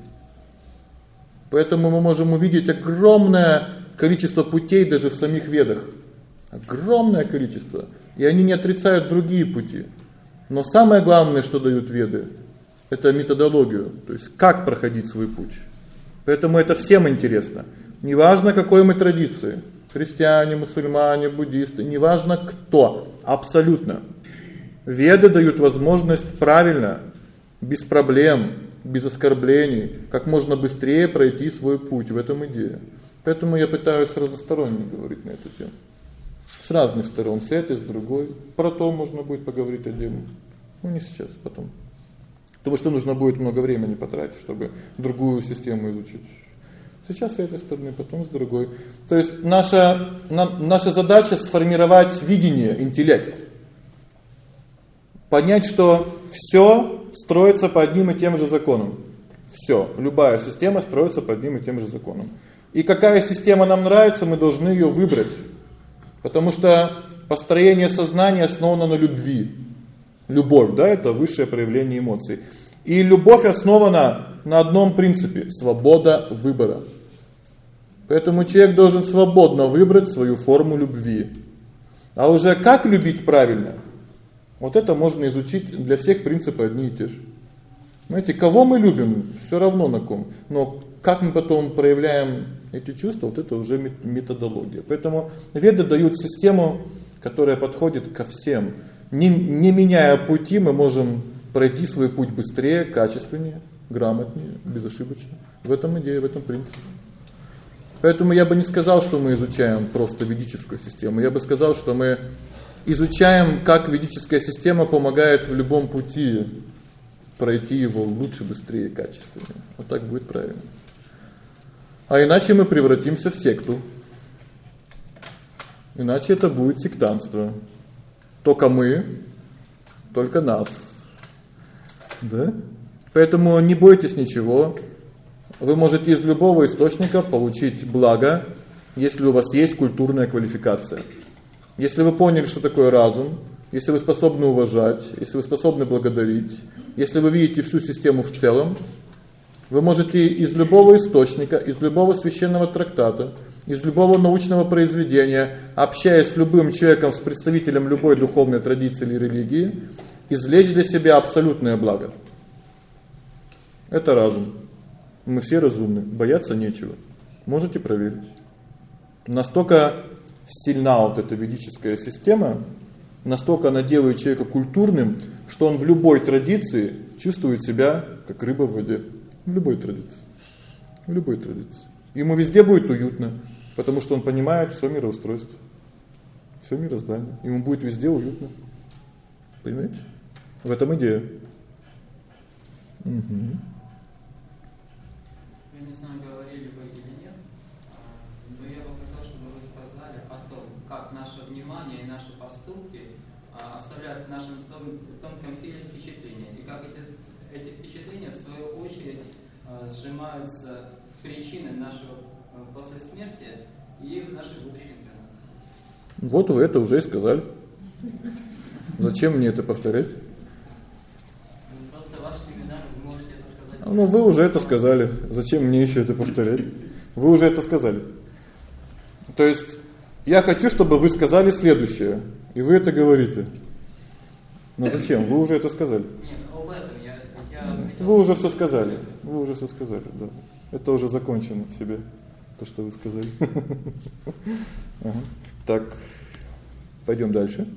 Поэтому мы можем увидеть огромное количество путей даже в самих Ведах. Огромное количество. И они не отрицают другие пути. Но самое главное, что дают Веды это методологию, то есть как проходить свой путь. Поэтому это всем интересно. Неважно, какой мы традиции: христиане, мусульмане, буддисты, неважно кто, абсолютно. Веды дают возможность правильно, без проблем, без оскорблений, как можно быстрее пройти свой путь в этом идее. Поэтому я пытаюсь разносторонне говорить на эту тему. С разных сторон, с этой, с другой. Про то можно будет поговорить отдельно. Ну не сейчас, потом. Потому что нужно будет много времени потратить, чтобы другую систему изучить. Сейчас с этой стороны, потом с другой. То есть наша на, наша задача сформировать видение, интеллект. Понять, что всё строится по одним и тем же законам. Всё, любая система строится по одним и тем же законам. И какая система нам нравится, мы должны её выбрать. Потому что построение сознания основано на любви. Любовь, да, это высшее проявление эмоций. И любовь основана на одном принципе свобода выбора. Поэтому человек должен свободно выбрать свою форму любви. А уже как любить правильно? Вот это можно изучить, для всех принципы одни и те же. Знаете, кого мы любим, всё равно на ком. Но как мы потом проявляем эти чувства, вот это уже методология. Поэтому веды дают систему, которая подходит ко всем. Не не меняя пути, мы можем пройти свой путь быстрее, качественнее, грамотнее, безошибочно. В этом идея, в этом принцип. Поэтому я бы не сказал, что мы изучаем просто ведическую систему. Я бы сказал, что мы изучаем, как ведическая система помогает в любом пути пройти его лучше, быстрее, качественнее. Вот так будет правильно. А иначе мы превратимся в секту. Иначе это будет сектантство. Только мы, только нас. Да? Поэтому не бойтесь ничего. Вы можете из любого источника получить благо, если у вас есть культурная квалификация. Если вы поняли, что такое разум, если вы способны уважать, если вы способны благодарить, если вы видите всю систему в целом, вы можете из любого источника, из любого священного трактата, из любого научного произведения, общаясь с любым человеком, с представителем любой духовной традиции или религии, извлечь для себя абсолютное благо. Это разум. Мы все разумны, бояться нечего. Можете проверить. Настолько сильна вот эта ведическая система, настолько она делает человека культурным, что он в любой традиции чувствует себя как рыба в воде. В любой традиции. В любой традиции. Ему везде будет уютно, потому что он понимает всё мироустройство. Всё мироздание. Ему будет везде уютно. Понимаете? В этом идея. Угу. Сжимаются причины нашего э, после смерти и в нашей будущей инкарнации. Вот вы это уже и сказали. Зачем мне это повторять? Ну, просто ваш семинар, вы можете это сказать. Ну, вы уже это сказали. Зачем мне еще это повторять? Вы уже это сказали. То есть я хочу, чтобы вы сказали следующее, и вы это говорите. Но зачем? Вы уже это сказали. Нет, об этом я я Вы уже все сказали. Вы уже все сказали, да. Это уже закончено в себе то, что вы сказали. [laughs] Ага. Так. Пойдем дальше.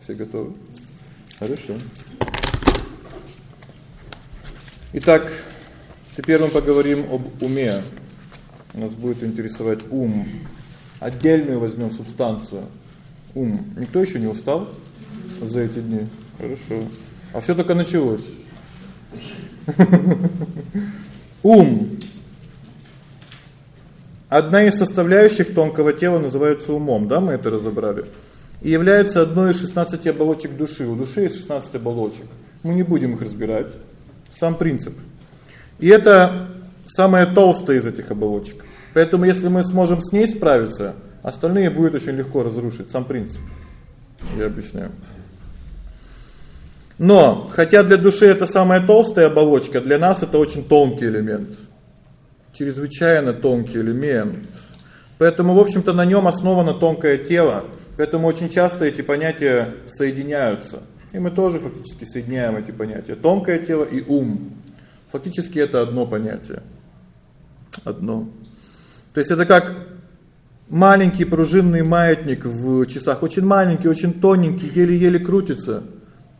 Все готовы? Хорошо. Итак, теперь мы поговорим об уме. Нас будет интересовать ум. Отдельную возьмем субстанцию. Ум. Никто еще не устал за эти дни? Хорошо. А все только началось. [laughs] Ум. Одна из составляющих тонкого тела называется умом, да, мы это разобрали. И является одной из 16 оболочек души. У души есть 16 оболочек. Мы не будем их разбирать. Сам принцип. И это самая толстая из этих оболочек. Поэтому если мы сможем с ней справиться, остальные будет очень легко разрушить сам принцип. Я объясняю. Но, хотя для души это самая толстая оболочка, для нас это очень тонкий элемент. Чрезвычайно тонкий элемент. Поэтому, в общем-то, на нём основано тонкое тело. Поэтому очень часто эти понятия соединяются. И мы тоже фактически соединяем эти понятия: тонкое тело и ум. Фактически это одно понятие. Одно. То есть это как маленький пружинный маятник в часах, очень маленький, очень тоненький, еле-еле крутится.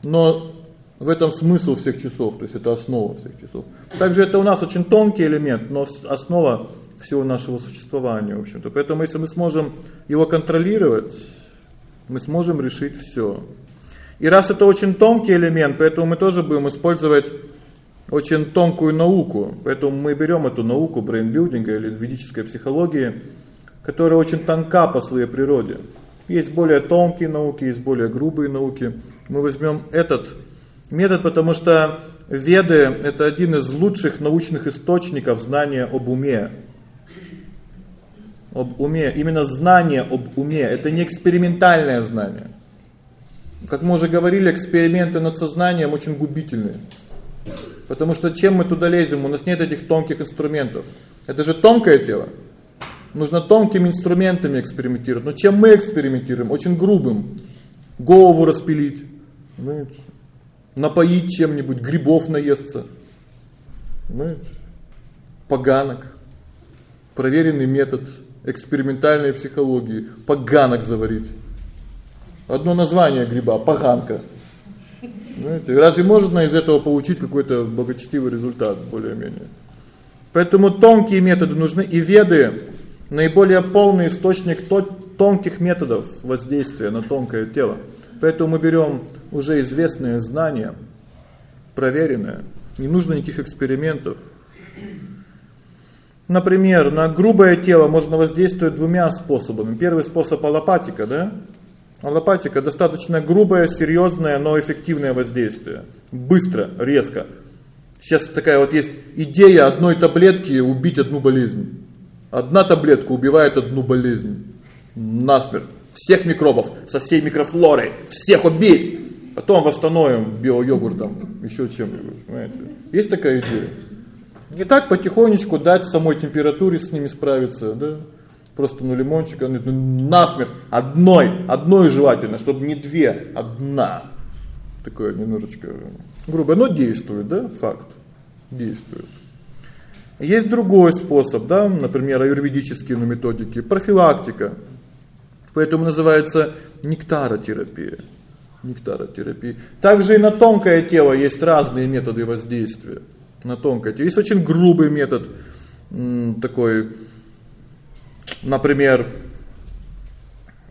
Но в этом смысл всех часов, то есть это основа всех часов. Также это у нас очень тонкий элемент, но основа всего нашего существования, в общем-то. Поэтому если мы сможем его контролировать, мы сможем решить всё. И раз это очень тонкий элемент, поэтому мы тоже будем использовать очень тонкую науку. Поэтому мы берём эту науку брейнбилдинга или ведической психологии, которая очень тонка по своей природе. Есть более тонкие науки, есть более грубые науки. Мы возьмем этот метод, потому что Веды это один из лучших научных источников знания об уме. Об уме, именно знание об уме это не экспериментальное знание. Как мы уже говорили, эксперименты над сознанием очень губительны. Потому что чем мы туда лезем, у нас нет этих тонких инструментов. Это же тонкое тело. Нужно тонкими инструментами экспериментировать. Но чем мы экспериментируем? Очень грубым. Голову распилить, знаете, напоить чем-нибудь, грибов наесться. Знаете? Поганок. Проверенный метод экспериментальной психологии поганок заварить. Одно название гриба поганка. Знаете, разве можно из этого получить какой-то благочестивый результат более-менее? Поэтому тонкие методы нужны и веды наиболее полный источник тонких методов воздействия на тонкое тело. Поэтому мы берём уже известные знания, проверенные. Не нужно никаких экспериментов. Например, на грубое тело можно воздействовать двумя способами. Первый способ аллопатика, да? Аллопатика достаточно грубое, серьёзное, но эффективное воздействие. Быстро, резко. Сейчас такая вот есть идея одной таблетки убить одну болезнь. Одна таблетка убивает одну болезнь. Насмерть. Всех микробов, со всей микрофлорой, всех убить. Потом восстановим био-йогуртом, еще чем-нибудь, понимаете? Есть такая идея. И так потихонечку дать самой температуре с ними справиться, да? Просто ну лимончика, ну, насмерть одной, одной желательно, чтобы не две, одна. Такое немножечко грубо, но действует, да? Факт. Действует. Есть другой способ, да, например, аюрведические ну, методики, профилактика. Поэтому называется нектаротерапия. Нектаротерапия. Также и на тонкое тело есть разные методы воздействия. На тонкое тело есть очень грубый метод такой например,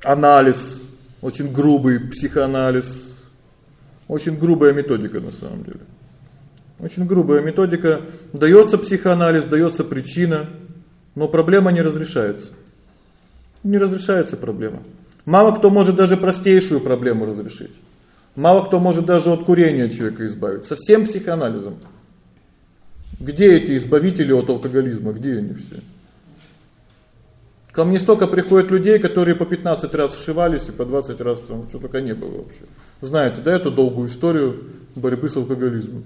анализ, очень грубый психоанализ. Очень грубая методика на самом деле. Очень грубая методика. Даётся психоанализ, даётся причина, но проблема не разрешается. Не разрешается проблема. Мало кто может даже простейшую проблему разрешить. Мало кто может даже от курения человека избавить. Со всем психоанализом. Где эти избавители от алкоголизма? Где они все? Ко мне столько приходит людей, которые по 15 раз вшивались и по 20 раз там что только не было вообще. Знаете, да, эту долгую историю борьбы с алкоголизмом.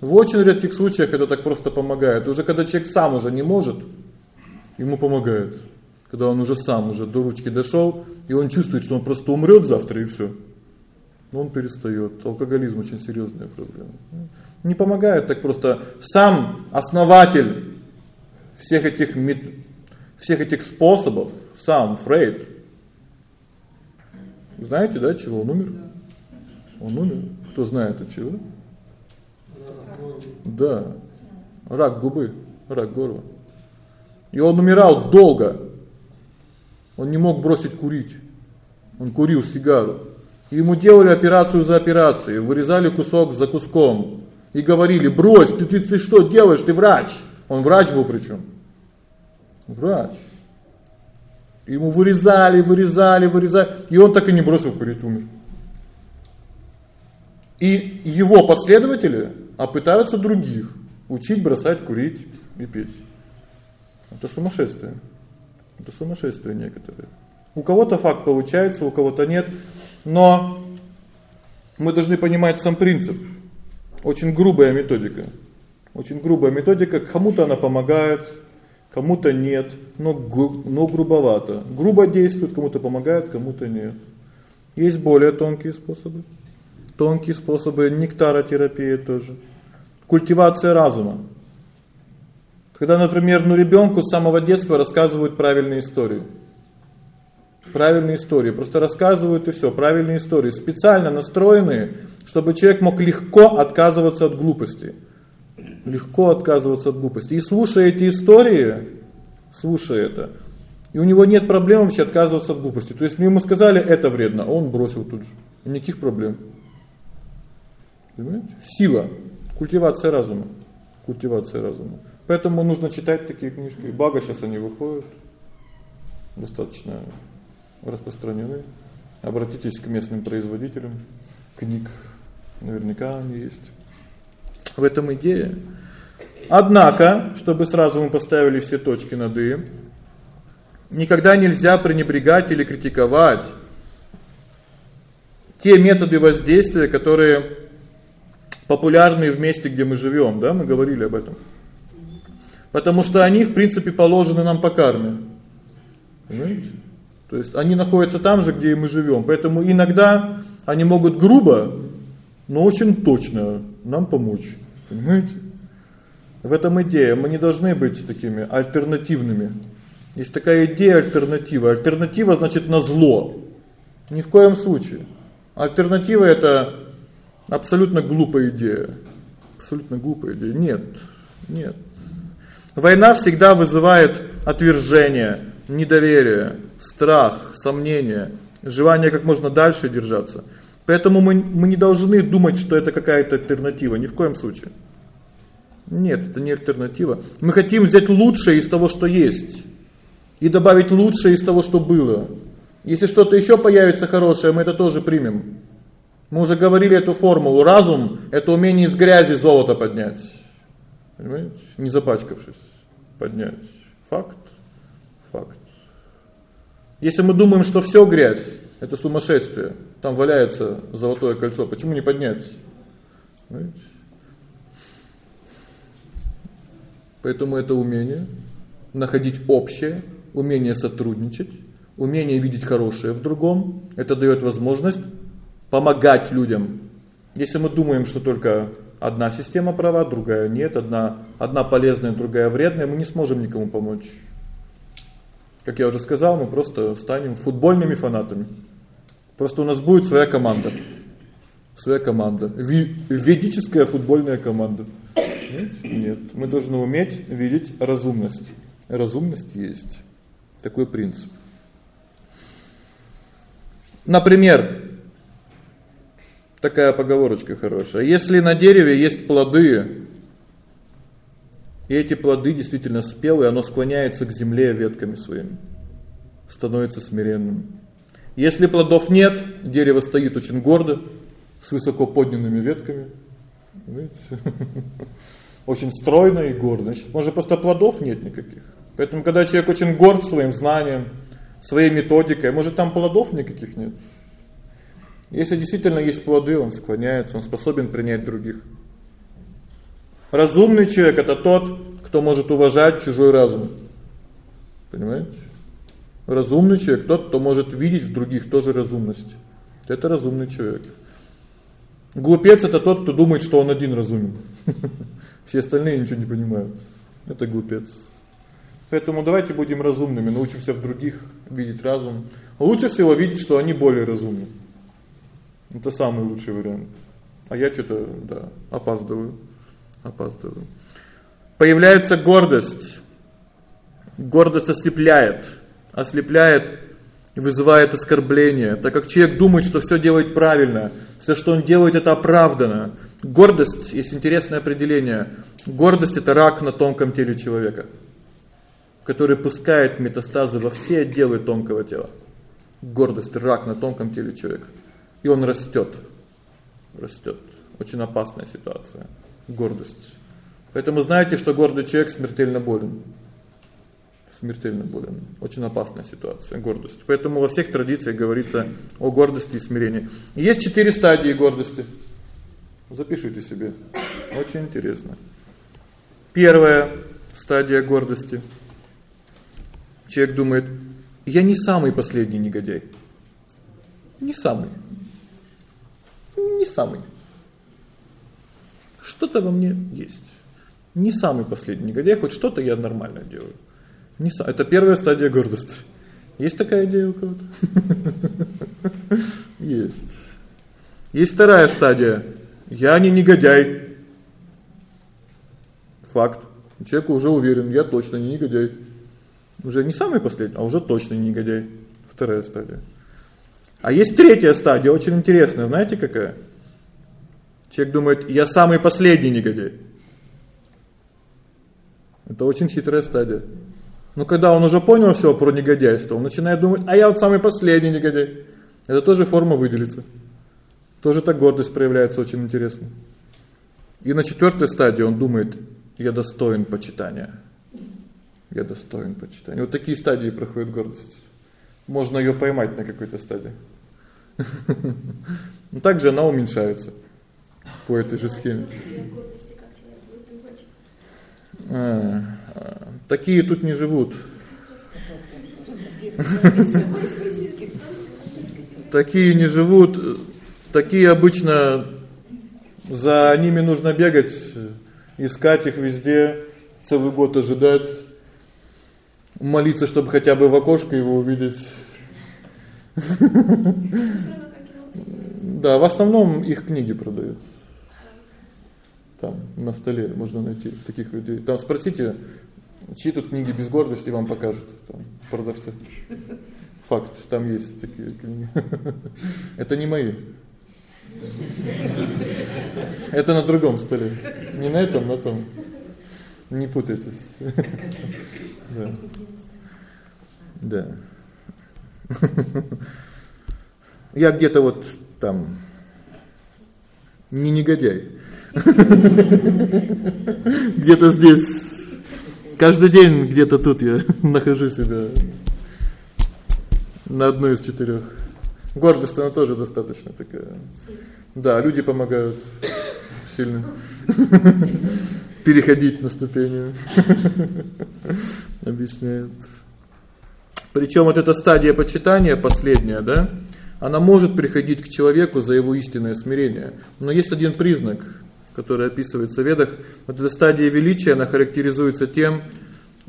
В очень редких случаях это так просто помогает. Уже когда человек сам уже не может, ему помогает. Когда он уже сам уже до ручки дошёл, и он чувствует, что он просто умрёт завтра и всё. Он перестаёт. Алкоголизм очень серьёзная проблема. Не помогает так просто сам основатель всех этих всех этих способов сам Фрейд. Знаете, да, чего он умер? Он умер. Кто знает от чего? Да. Рак губы, рак горла. И он умирал долго. Он не мог бросить курить. Он курил сигару. И ему делали операцию за операцией, вырезали кусок за куском и говорили: "Брось, ты, ты, ты что делаешь? Ты врач". Он врач был причем. Врач. Ему вырезали, вырезали, вырезали, и он так и не бросил курить, умер. И его последователи а пытаются других учить бросать курить и пить. Это сумасшествие. Это сумасшествие некоторые. У кого-то факт получается, у кого-то нет, но мы должны понимать сам принцип. Очень грубая методика. Очень грубая методика, кому-то она помогает, кому-то нет, но но грубовато. Грубо действует, кому-то помогает, кому-то нет. Есть более тонкие способы. Тонкие способы нектаротерапии тоже. Культивация разума. Когда, например, ну ребёнку с самого детства рассказывают правильные истории. Правильные истории, просто рассказывают и всё, правильные истории, специально настроенные, чтобы человек мог легко отказываться от глупости легко отказываться от глупости. И слушая эти истории, слушая это, и у него нет проблем вообще отказываться от глупости. То есть мы ему сказали, это вредно, а он бросил тут же. Никаких проблем. Понимаете? Сила, культивация разума. Культивация разума. Поэтому нужно читать такие книжки. Благо сейчас они выходят достаточно распространены. Обратитесь к местным производителям книг. Наверняка они есть. В этом идея. Однако, чтобы сразу мы поставили все точки над и, никогда нельзя пренебрегать или критиковать те методы воздействия, которые популярны в месте, где мы живём, да, мы говорили об этом. Потому что они, в принципе, положены нам по карме. Понимаете? То есть они находятся там же, где и мы живём. Поэтому иногда они могут грубо, но очень точно нам помочь. Понимаете? В этом идея. Мы не должны быть такими альтернативными. Есть такая идея альтернатива. Альтернатива значит на зло. Ни в коем случае. Альтернатива это абсолютно глупая идея. Абсолютно глупая идея. Нет. Нет. Война всегда вызывает отвержение, недоверие, страх, сомнение, желание как можно дальше держаться. Поэтому мы мы не должны думать, что это какая-то альтернатива, ни в коем случае. Нет, это не альтернатива. Мы хотим взять лучшее из того, что есть, и добавить лучшее из того, что было. Если что-то ещё появится хорошее, мы это тоже примем. Мы уже говорили эту формулу. Разум это умение из грязи золото поднять. Понимаете? Не запачкавшись, поднять. Факт. Факт. Если мы думаем, что всё грязь это сумасшествие. Там валяется золотое кольцо, почему не поднять? Понимаете? Поэтому это умение находить общее, умение сотрудничать, умение видеть хорошее в другом. Это даёт возможность помогать людям. Если мы думаем, что только одна система права, другая нет, одна одна полезная, другая вредная, мы не сможем никому помочь. Как я уже сказал, мы просто станем футбольными фанатами. Просто у нас будет своя команда. Своя команда. Ведическая футбольная команда. Нет? Нет. Мы должны уметь видеть разумность. Разумность есть. Такой принцип. Например, такая поговорочка хорошая. Если на дереве есть плоды, и эти плоды действительно спелые, оно склоняется к земле ветками своими, становится смиренным. Если плодов нет, дерево стоит очень гордо, с высоко поднятыми ветками. Видите? [laughs] Очень стройно и гордо. Значит, может, просто плодов нет никаких. Поэтому когда человек очень горд своим знанием, своей методикой, может, там плодов никаких нет. Если действительно есть плоды, он склоняется, он способен принять других. Разумный человек это тот, кто может уважать чужой разум. Понимаете? Разумный человек тот, кто может видеть в других тоже разумность. Это разумный человек. Глупец это тот, кто думает, что он один разумен. [laughs] Все остальные ничего не понимают. Это глупец. Поэтому давайте будем разумными, научимся в других видеть разум. Лучше всего видеть, что они более разумны. Это самый лучший вариант. А я что-то, да, опаздываю. Опаздываю. Появляется гордость. Гордость ослепляет ослепляет и вызывает оскорбление, так как человек думает, что всё делает правильно, всё, что он делает это оправдано. Гордость есть интересное определение. Гордость это рак на тонком теле человека, который пускает метастазы во все отделы тонкого тела. Гордость рак на тонком теле человека. И он растёт. Растёт. Очень опасная ситуация. Гордость. Поэтому знаете, что гордый человек смертельно болен смертельно болен. Очень опасная ситуация гордость. Поэтому во всех традициях говорится о гордости и смирении. Есть четыре стадии гордости. Запишите себе. Очень интересно. Первая стадия гордости. Человек думает: "Я не самый последний негодяй". Не самый. Не самый. Что-то во мне есть. Не самый последний негодяй, хоть что-то я нормально делаю. Не это первая стадия гордости. Есть такая идея у кого-то? [laughs] Есть. Есть вторая стадия. Я не негодяй. Факт. Человек уже уверен, я точно не негодяй. Уже не самый последний, а уже точно не негодяй. Вторая стадия. А есть третья стадия, очень интересная, знаете какая? Человек думает: "Я самый последний негодяй". Это очень хитрая стадия. Но когда он уже понял всё про негодяйство, он начинает думать: "А я вот самый последний негодяй". Это тоже форма выделиться. Тоже так гордость проявляется очень интересно. И на четвёртой стадии он думает: "Я достоин почитания". Я достоин почитания. Вот такие стадии проходит гордость. Можно её поймать на какой-то стадии. [laughs] Но также она уменьшается по этой же схеме. А, такие тут не живут. [laughs] Такие не живут. Такие обычно за ними нужно бегать, искать их везде, целый год ожидать, молиться, чтобы хотя бы в окошко его увидеть. Да, в основном их книги продаются. Там на столе можно найти таких людей. Там спросите, чьи тут книги без гордости вам покажут там продавцы. Факт, там есть такие книги. Это не мои. Это на другом столе. Не на этом, на том. Не путайтесь. [laughs] Да. Да. [laughs] Я где-то вот там Не негодяй. [laughs] Где-то здесь каждый день где-то тут я нахожу себя на одной из четырех. Гордость она тоже достаточно такая. Да, люди помогают сильно переходить на ступени. [laughs] Объясняет. Причём вот эта стадия почитания последняя, да? Она может приходить к человеку за его истинное смирение. Но есть один признак, который описывается в Ведах. Вот эта стадия величия, она характеризуется тем,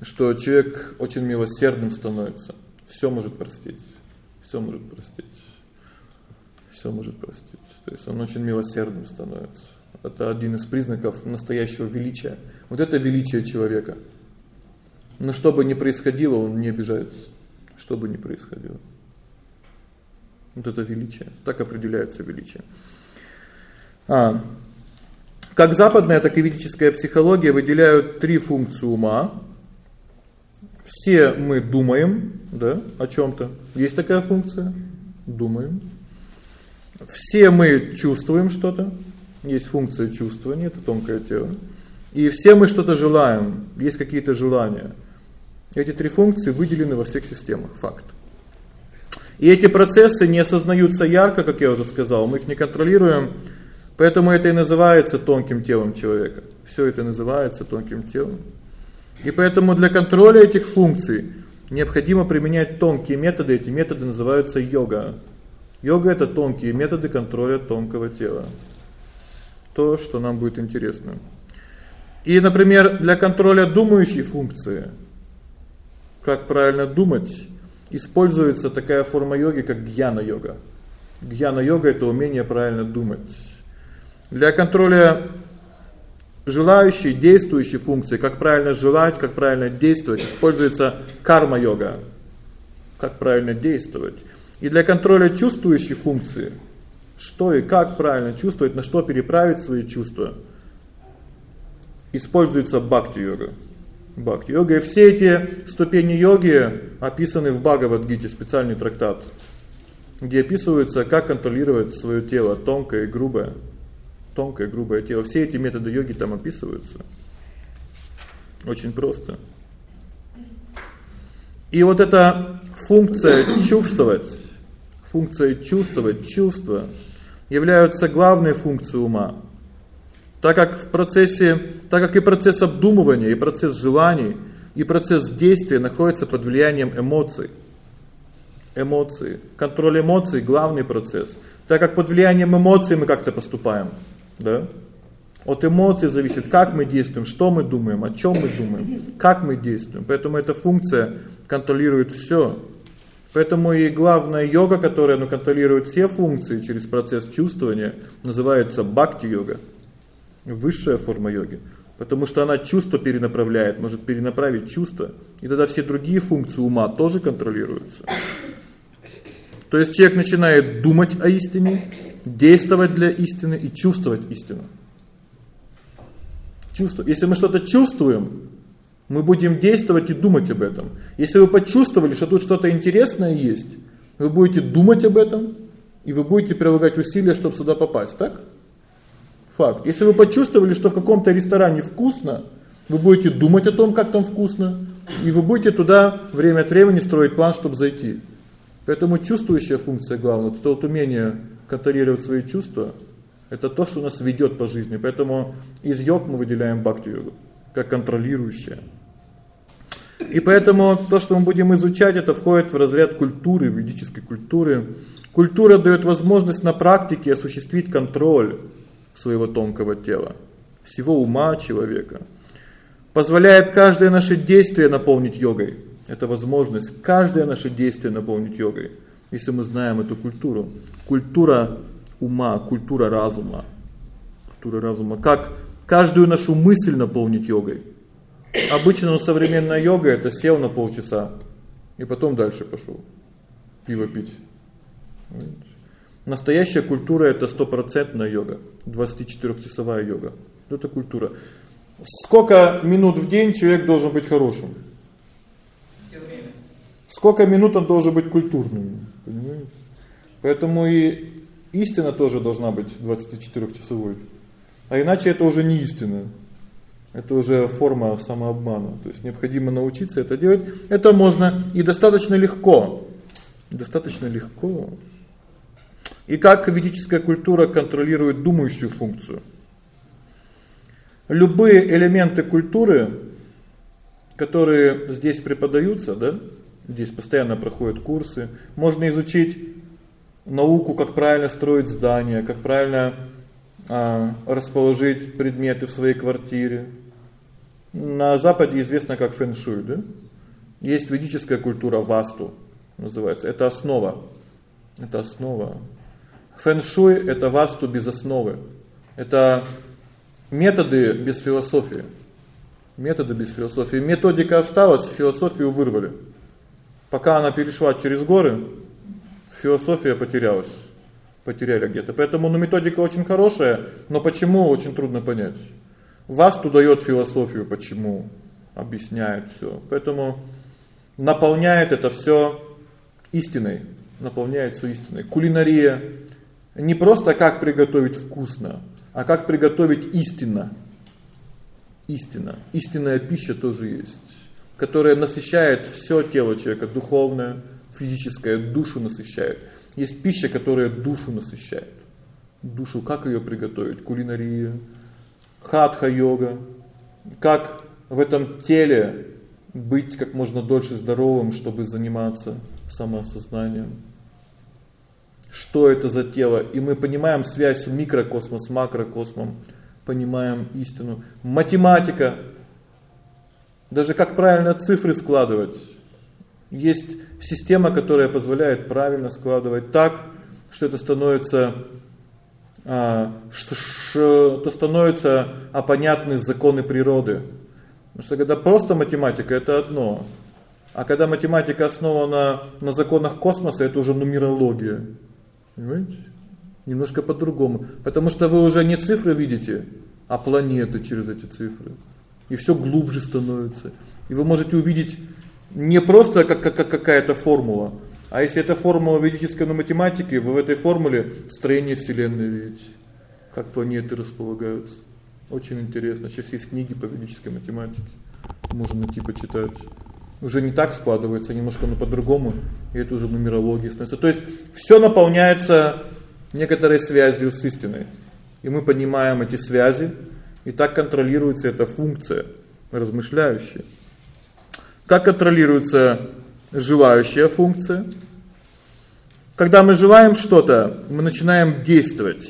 что человек очень милосердным становится. Всё может простить. Всё может простить. Всё может простить. То есть он очень милосердным становится. Это один из признаков настоящего величия. Вот это величие человека. Но что бы ни происходило, он не обижается. Что бы ни происходило. Вот это величие. Так определяется величие. А как западная, так и ведическая психология выделяют три функции ума. Все мы думаем, да, о чём-то. Есть такая функция? Думаем. Все мы чувствуем что-то. Есть функция чувствования, это тонкое тело. И все мы что-то желаем, есть какие-то желания. Эти три функции выделены во всех системах, факт. И эти процессы не осознаются ярко, как я уже сказал, мы их не контролируем. Поэтому это и называется тонким телом человека. Всё это называется тонким телом. И поэтому для контроля этих функций необходимо применять тонкие методы. Эти методы называются йога. Йога это тонкие методы контроля тонкого тела. То, что нам будет интересно. И, например, для контроля думающей функции, как правильно думать, используется такая форма йоги, как гьяна-йога. Гьяна-йога это умение правильно думать. Для контроля желающей, действующей функции, как правильно желать, как правильно действовать, используется карма-йога. Как правильно действовать. И для контроля чувствующей функции, что и как правильно чувствовать, на что переправить свои чувства, используется бхакти-йога. Бхакти-йога и все эти ступени йоги описаны в Бхагавад-гите, специальный трактат, где описывается, как контролировать своё тело, тонкое и грубое. Тонкое, грубое тело. Все эти методы йоги там описываются. Очень просто. И вот эта функция чувствовать функция чувствовать, чувства являются главной функцией ума. Так как в процессе, так как и процесс обдумывания, и процесс желаний, и процесс действия находятся под влиянием эмоций. Эмоции, контроль эмоций главный процесс. Так как под влиянием эмоций мы как-то поступаем, да? От эмоций зависит, как мы действуем, что мы думаем, о чём мы думаем, как мы действуем. Поэтому эта функция контролирует всё. Поэтому и главная йога, которая ну контролирует все функции через процесс чувствования, называется бхакти-йога. Высшая форма йоги, потому что она чувство перенаправляет, может перенаправить чувство, и тогда все другие функции ума тоже контролируются. То есть человек начинает думать о истине, действовать для истины и чувствовать истину. Чувство. Если мы что-то чувствуем, мы будем действовать и думать об этом. Если вы почувствовали, что тут что-то интересное есть, вы будете думать об этом, и вы будете прилагать усилия, чтобы сюда попасть, так? Факт. Если вы почувствовали, что в каком-то ресторане вкусно, вы будете думать о том, как там вкусно, и вы будете туда время от времени строить план, чтобы зайти. Поэтому чувствующая функция главное это вот умение контролировать свои чувства. Это то, что нас ведёт по жизни. Поэтому из йог мы выделяем бхакти-йогу как контролирующая. И поэтому то, что мы будем изучать, это входит в разряд культуры, ведической культуры. Культура даёт возможность на практике осуществить контроль своего тонкого тела, всего ума человека. Позволяет каждое наше действие наполнить йогой. Это возможность каждое наше действие наполнить йогой. Если мы знаем эту культуру, культура ума, культура разума. Культура разума, как каждую нашу мысль наполнить йогой. Обычно ну, современная йога это сел на полчаса и потом дальше пошел пиво пить. Настоящая культура это стопроцентная йога, 24-часовая йога. Это культура. Сколько минут в день человек должен быть хорошим? Всё время. Сколько минут он должен быть культурным, понимаете? Поэтому и Истина тоже должна быть 24-часовой. А иначе это уже не истина. Это уже форма самообмана. То есть необходимо научиться это делать. Это можно и достаточно легко. Достаточно легко. И как ведическая культура контролирует думающую функцию? Любые элементы культуры, которые здесь преподаются, да? Здесь постоянно проходят курсы, можно изучить науку, как правильно строить здания, как правильно расположить предметы в своей квартире. На западе известно как фэн-шуй, да? Есть ведическая культура васту называется. Это основа. Это основа. Фэн-шуй это васту без основы. Это методы без философии. Методы без философии. Методика осталась, философию вырвали. Пока она перешла через горы, философия потерялась. Потеряли где-то. Поэтому ну методика очень хорошая, но почему очень трудно понять. Вас туда даёт философию, почему объясняет всё. Поэтому наполняет это всё истиной, наполняет всё истиной. Кулинария не просто как приготовить вкусно, а как приготовить истинно. Истина. Истинная пища тоже есть, которая насыщает всё тело человека, духовное, физическое, душу насыщает. Есть пища, которая душу насыщает. Душу как её приготовить? Кулинария, хатха-йога. Как в этом теле быть как можно дольше здоровым, чтобы заниматься самоосознанием. Что это за тело? И мы понимаем связь микрокосма с макрокосмом, понимаем истину. Математика. Даже как правильно цифры складывать. Есть система, которая позволяет правильно складывать так, что это становится а что, то становится а понятны законы природы. Потому что когда просто математика это одно, а когда математика основана на законах космоса, это уже нумерология. Понимаете? Немножко по-другому, потому что вы уже не цифры видите, а планеты через эти цифры. И всё глубже становится. И вы можете увидеть не просто как, как какая-то формула, а если это формула ведической математики, вы в этой формуле строение вселенной видите. Как планеты располагаются. Очень интересно. Сейчас есть книги по ведической математике. Можно найти почитать. Уже не так складывается, немножко но по-другому, и это уже нумерология становится. То есть всё наполняется некоторой связью с истиной. И мы понимаем эти связи, и так контролируется эта функция размышляющая. Как контролируется желающая функция? Когда мы желаем что-то, мы начинаем действовать.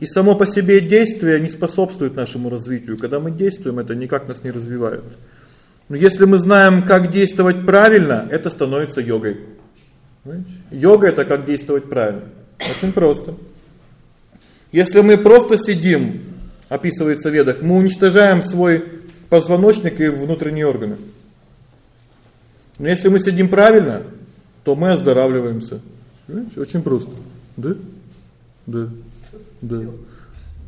И само по себе действие не способствует нашему развитию. Когда мы действуем, это никак нас не развивает. Но если мы знаем, как действовать правильно, это становится йогой. Понимаете? Йога это как действовать правильно. Очень просто. Если мы просто сидим, описывается в ведах, мы уничтожаем свой позвоночник и внутренние органы. Но если мы сидим правильно, то мы оздоравливаемся. Понимаете? Очень просто. Да? Да. Да.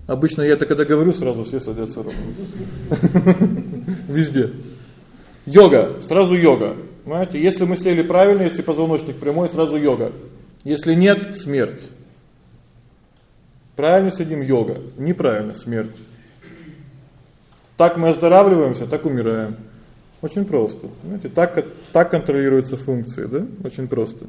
Обычно я так когда говорю, сразу все садятся ровно. [laughs] Везде. Йога, сразу йога. Понимаете? Если мы сели правильно, если позвоночник прямой, сразу йога. Если нет смерть. Правильно сидим йога, неправильно смерть. Так мы оздоравливаемся, так умираем. Очень просто. Понимаете, так так контролируются функции, да? Очень просто.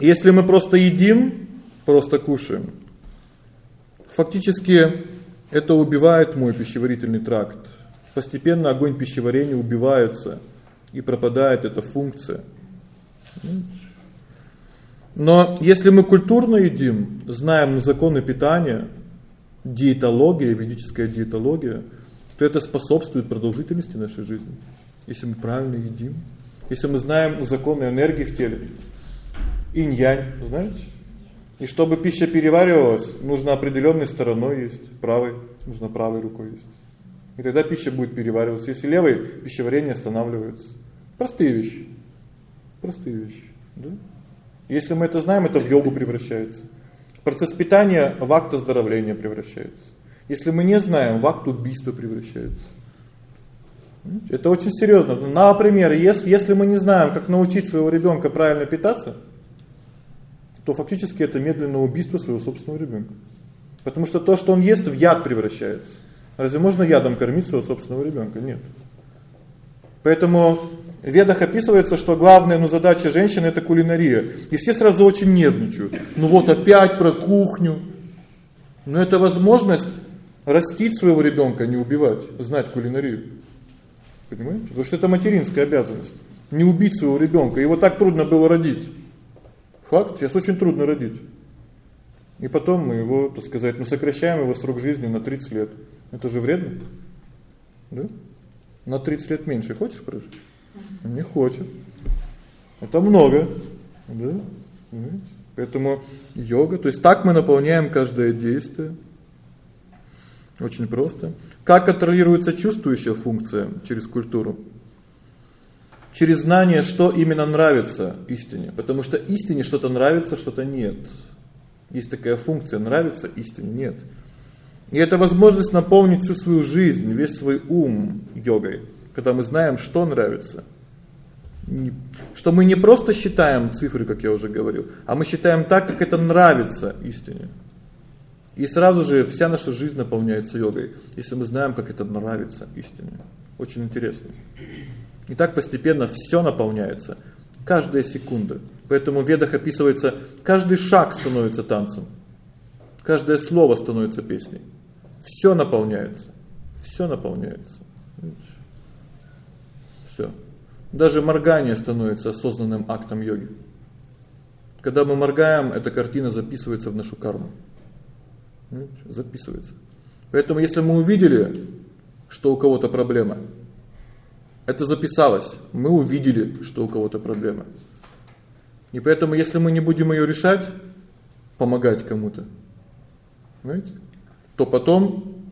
Если мы просто едим, просто кушаем, фактически это убивает мой пищеварительный тракт. Постепенно огонь пищеварения убивается и пропадает эта функция. Но если мы культурно едим, знаем законы питания, диетология, ведическая диетология, то это способствует продолжительности нашей жизни. Если мы правильно едим, если мы знаем законы энергии в теле. Инь-янь, знаете? И чтобы пища переваривалась, нужно определённой стороной есть, правой, нужно правой рукой есть. И тогда пища будет перевариваться. Если левой, пищеварение останавливается. Простые вещи. Простые вещи, да? Если мы это знаем, это в йогу превращается. Процесс питания в акт оздоровления превращается. Если мы не знаем, в акт убийства превращается. Это очень серьезно. Например, если если мы не знаем, как научить своего ребенка правильно питаться, то фактически это медленное убийство своего собственного ребенка. Потому что то, что он ест, в яд превращается. Разве можно ядом кормить своего собственного ребенка? Нет. Поэтому в Ведах описывается, что главная ну, задача женщины это кулинария. И все сразу очень нервничают. Ну вот опять про кухню. Но это возможность растить своего ребенка, а не убивать, знать кулинарию. Понимаете? Потому что это материнская обязанность. Не убить своего ребенка. Его так трудно было родить. Факт, сейчас очень трудно родить. И потом мы его, так сказать, ну сокращаем его срок жизни на 30 лет. Это же вредно. Да? На 30 лет меньше хочешь прожить? Не хочет. Это много. Да? Поэтому йога, то есть так мы наполняем каждое действие. Очень просто. Как контролируется чувствующая функция через культуру? Через знание, что именно нравится истине, потому что истине что-то нравится, что-то нет. Есть такая функция нравится истине нет. И это возможность наполнить всю свою жизнь, весь свой ум йогой, когда мы знаем, что нравится. Что мы не просто считаем цифры, как я уже говорил, а мы считаем так, как это нравится истине. И сразу же вся наша жизнь наполняется йогой, если мы знаем, как это нравится истине. Очень интересно. И так постепенно все наполняется, каждая секунда. Поэтому в Ведах описывается, каждый шаг становится танцем. Каждое слово становится песней. Все наполняется. Все наполняется. Все. Даже моргание становится осознанным актом йоги. Когда мы моргаем, эта картина записывается в нашу карму записывается. Поэтому если мы увидели, что у кого-то проблема, это записалось. Мы увидели, что у кого-то проблема. И поэтому если мы не будем её решать, помогать кому-то, знаете, то потом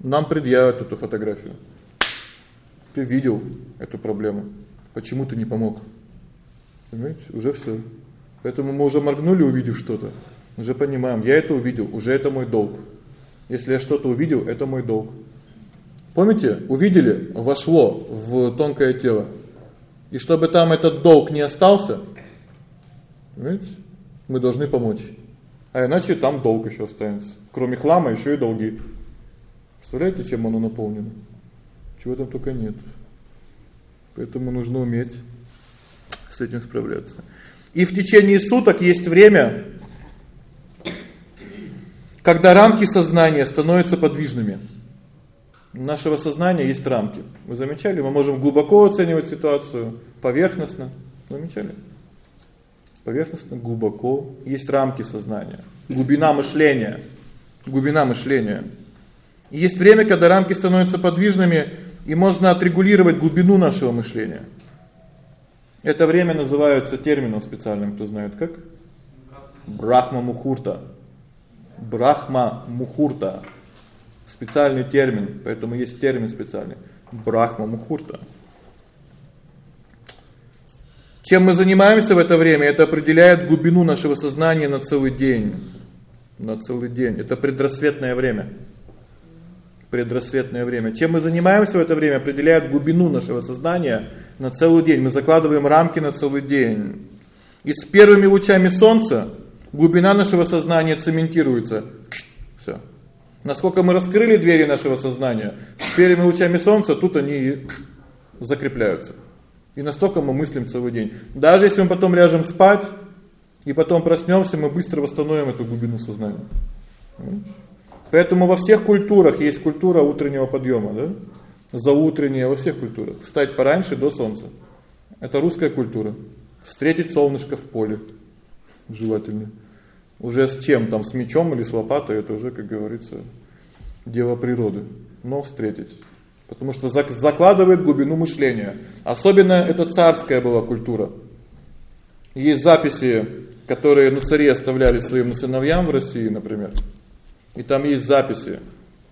нам предъявят эту фотографию. Ты видел эту проблему. Почему ты не помог? Понимаете? Уже всё. Поэтому мы уже моргнули, увидев что-то. Уже понимаем, я это увидел, уже это мой долг. Если я что-то увидел, это мой долг. Помните, увидели, вошло в тонкое тело. И чтобы там этот долг не остался, видите, мы должны помочь. А иначе там долг ещё останется. Кроме хлама ещё и долги. Представляете, чем оно наполнено? Чего там только нет. Поэтому нужно уметь с этим справляться. И в течение суток есть время, когда рамки сознания становятся подвижными. У нашего сознания есть рамки. Вы замечали? Мы можем глубоко оценивать ситуацию, поверхностно. Замечали? Поверхностно, глубоко. Есть рамки сознания. Глубина мышления. Глубина мышления. И есть время, когда рамки становятся подвижными, и можно отрегулировать глубину нашего мышления. Это время называется термином специальным, кто знает как? Брахма мухурта. Брахма Мухурта. Специальный термин, поэтому есть термин специальный. Брахма Мухурта. Чем мы занимаемся в это время, это определяет глубину нашего сознания на целый день. На целый день. Это предрассветное время. Предрассветное время. Чем мы занимаемся в это время, определяет глубину нашего сознания на целый день. Мы закладываем рамки на целый день. И с первыми лучами солнца глубина нашего сознания цементируется. Всё. Насколько мы раскрыли двери нашего сознания, с первыми лучами солнца тут они закрепляются. И настолько мы мыслим целый день. Даже если мы потом ляжем спать и потом проснёмся, мы быстро восстановим эту глубину сознания. Поэтому во всех культурах есть культура утреннего подъёма, да? Заутренняя во всех культурах. Встать пораньше до солнца. Это русская культура. Встретить солнышко в поле желательно. Уже с чем там, с мечом или с лопатой, это уже, как говорится, дело природы. Но встретить. Потому что закладывает глубину мышления. Особенно это царская была культура. Есть записи, которые ну цари оставляли своим сыновьям в России, например. И там есть записи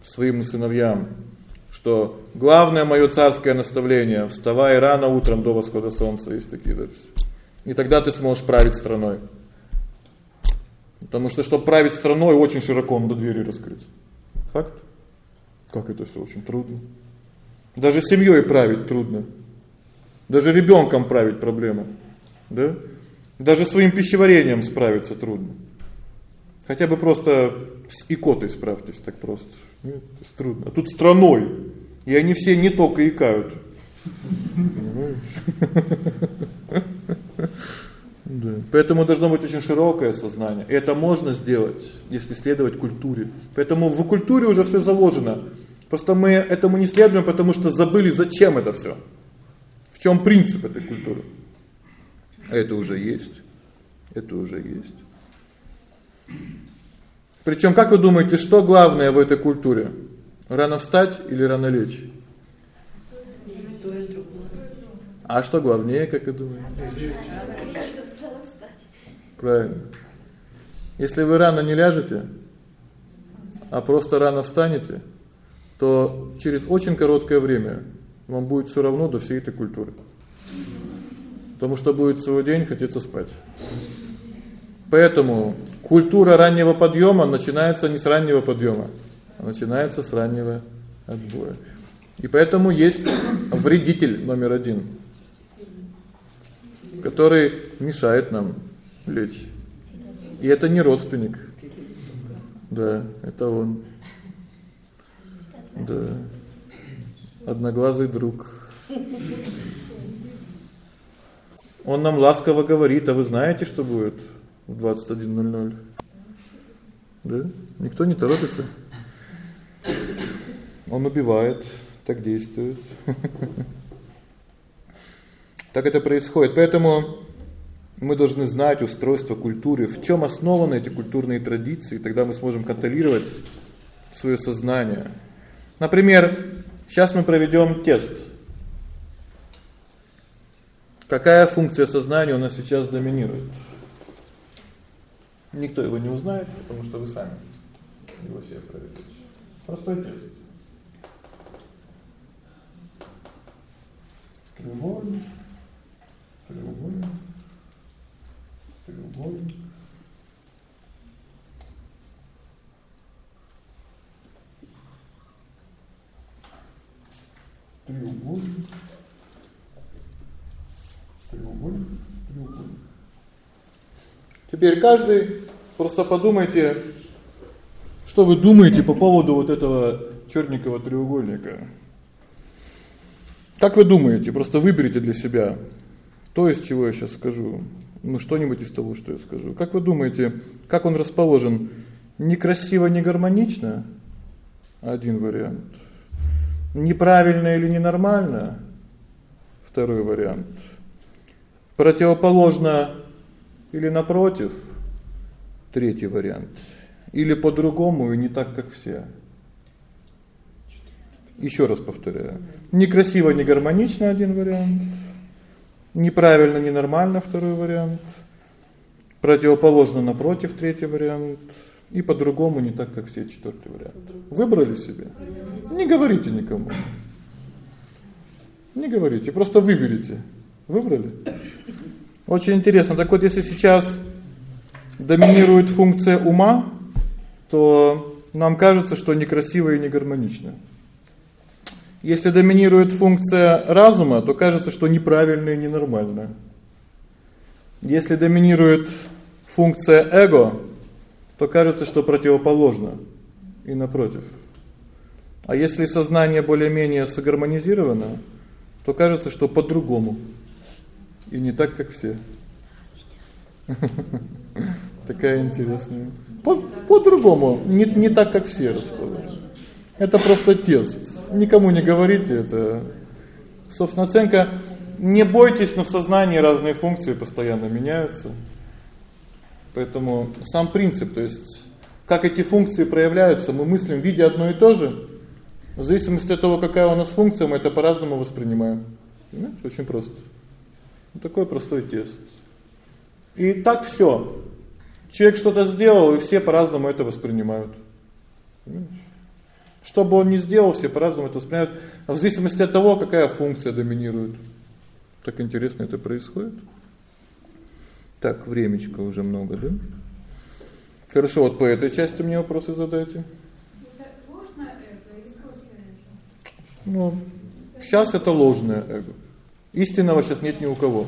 своим сыновьям, что главное моё царское наставление вставай рано утром до восхода солнца, есть такие записи. И тогда ты сможешь править страной. Потому что чтобы править страной, очень широко надо двери раскрыть. Факт. Как это всё очень трудно. Даже семьей править трудно. Даже ребенком править проблема. Да? Даже своим пищеварением справиться трудно. Хотя бы просто с икотой справьтесь так просто. Нет, это трудно. А тут страной. И они все не только икают. Да. Поэтому должно быть очень широкое сознание. И это можно сделать, если следовать культуре. Поэтому в культуре уже всё заложено. Просто мы этому не следуем, потому что забыли, зачем это всё. В чём принцип этой культуры? А это уже есть. Это уже есть. Причём, как вы думаете, что главное в этой культуре? Рано встать или рано лечь? А что главнее, как вы думаете? Правильно. Если вы рано не ляжете, а просто рано встанете, то через очень короткое время вам будет всё равно до всей этой культуры. Потому что будет целый день хотеться спать. Поэтому культура раннего подъёма начинается не с раннего подъёма, а начинается с раннего отбоя. И поэтому есть вредитель номер один, который мешает нам лечь. И это не родственник. Да, это он. Да. Одноглазый друг. Он нам ласково говорит: "А вы знаете, что будет в 21:00?" Да? Никто не торопится. Он убивает, так действует. [laughs] Так это происходит. Поэтому мы должны знать устройство культуры, в чём основаны эти культурные традиции, тогда мы сможем контролировать своё сознание. Например, сейчас мы проведём тест. Какая функция сознания у нас сейчас доминирует? Никто его не узнает, потому что вы сами его себе проведёте. Простой тест. Треугольник. Треугольник треугольник. Треугольник. Треугольник, треугольник. Теперь каждый просто подумайте, что вы думаете по поводу вот этого чёртникового треугольника. Как вы думаете? Просто выберите для себя то, из чего я сейчас скажу ну что-нибудь из того, что я скажу. Как вы думаете, как он расположен? Некрасиво, не гармонично? Один вариант. Неправильно или ненормально? Второй вариант. Противоположно или напротив? Третий вариант. Или по-другому и не так, как все. Ещё раз повторяю. Некрасиво, не гармонично один вариант. Неправильно, ненормально второй вариант. Противоположно напротив третий вариант. И по-другому не так, как все четвертый вариант. Выбрали себе. Не говорите никому. Не говорите, просто выберите. Выбрали? Очень интересно. Так вот, если сейчас доминирует функция ума, то нам кажется, что некрасиво и не гармонично. Если доминирует функция разума, то кажется, что неправильно и ненормально. Если доминирует функция эго, то кажется, что противоположно и напротив. А если сознание более-менее сгармонизировано, то кажется, что по-другому. И не так, как все. Такая интересная. По по-другому, не не так, как все расположены. Это просто тест. Никому не говорите это. Собственно, оценка не бойтесь, но в сознании разные функции постоянно меняются. Поэтому сам принцип, то есть как эти функции проявляются, мы мыслим, видя одно и то же, в зависимости от того, какая у нас функция, мы это по-разному воспринимаем. Понимаете? Очень просто. Вот такой простой тест. И так всё. Человек что-то сделал, и все по-разному это воспринимают. Что бы он ни сделал, все по-разному это воспринимают, в зависимости от того, какая функция доминирует. Так интересно это происходит. Так, времечко уже много, да? Хорошо, вот по этой части мне вопросы задайте. Ну, Сейчас это ложное эго. Истинного сейчас нет ни у кого.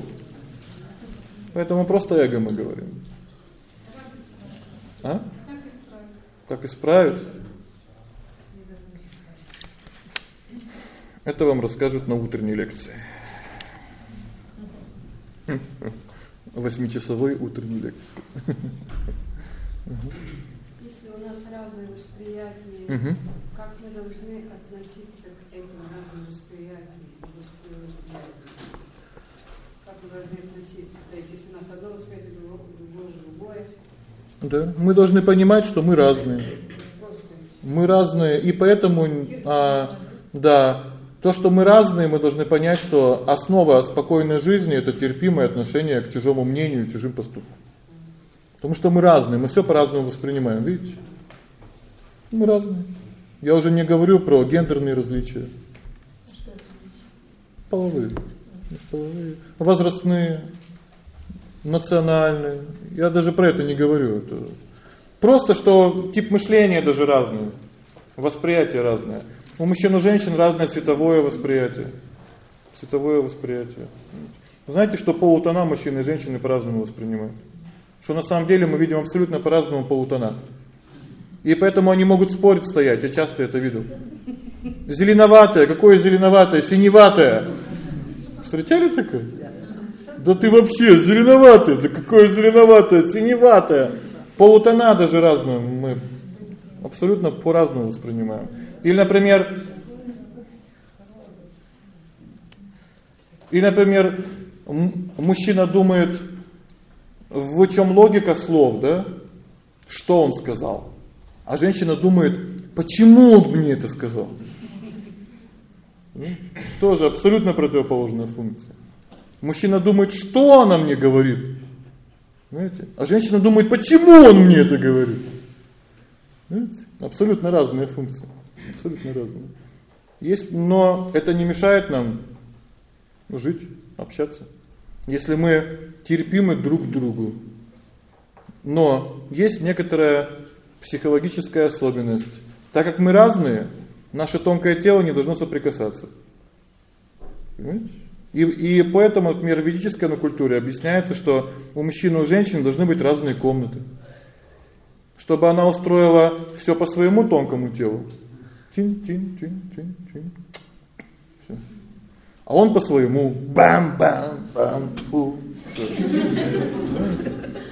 Поэтому просто эго мы говорим. А? Как исправить? Это вам расскажут на утренней лекции. Восьмичасовой утренней лекции. Если у нас разные восприятия, как мы должны относиться к этим разным восприятиям? восприятиям? Как мы должны относиться? То есть, если у нас одно восприятие, другое, другое, другое, Да, мы должны понимать, что мы разные. Мы разные, и поэтому а да, то, что мы разные, мы должны понять, что основа спокойной жизни это терпимое отношение к чужому мнению, и чужим поступкам. Потому что мы разные, мы всё по-разному воспринимаем, видите? Мы разные. Я уже не говорю про гендерные различия. Половые. Возрастные, национальные. Я даже про это не говорю, это Просто что тип мышления даже разный, восприятие разное. У мужчин и женщин разное цветовое восприятие. Цветовое восприятие. Знаете, что полутона мужчины и женщины по-разному воспринимают? Что на самом деле мы видим абсолютно по-разному полутона. И поэтому они могут спорить стоять, я часто это видел. Зеленоватое, какое зеленоватое, синеватое. Встречали такое? Да ты вообще зеленоватый, да какое зеленоватое, синеватое. Полутона даже разные мы абсолютно по-разному воспринимаем. Или, например, и, например, мужчина думает, в чём логика слов, да? Что он сказал? А женщина думает, почему он мне это сказал? Тоже абсолютно противоположная функция. Мужчина думает, что она мне говорит? Знаете? А женщина думает, почему он мне это говорит? Знаете? Абсолютно разные функции. Абсолютно разные. Есть, но это не мешает нам жить, общаться. Если мы терпимы друг к другу. Но есть некоторая психологическая особенность. Так как мы разные, наше тонкое тело не должно соприкасаться. Понимаете? И и поэтому, например, в ведической культуре объясняется, что у мужчин и у женщин должны быть разные комнаты. Чтобы она устроила всё по своему тонкому телу. Тин-тин-тин-тин-тин. Всё. А он по своему бам-бам-бам.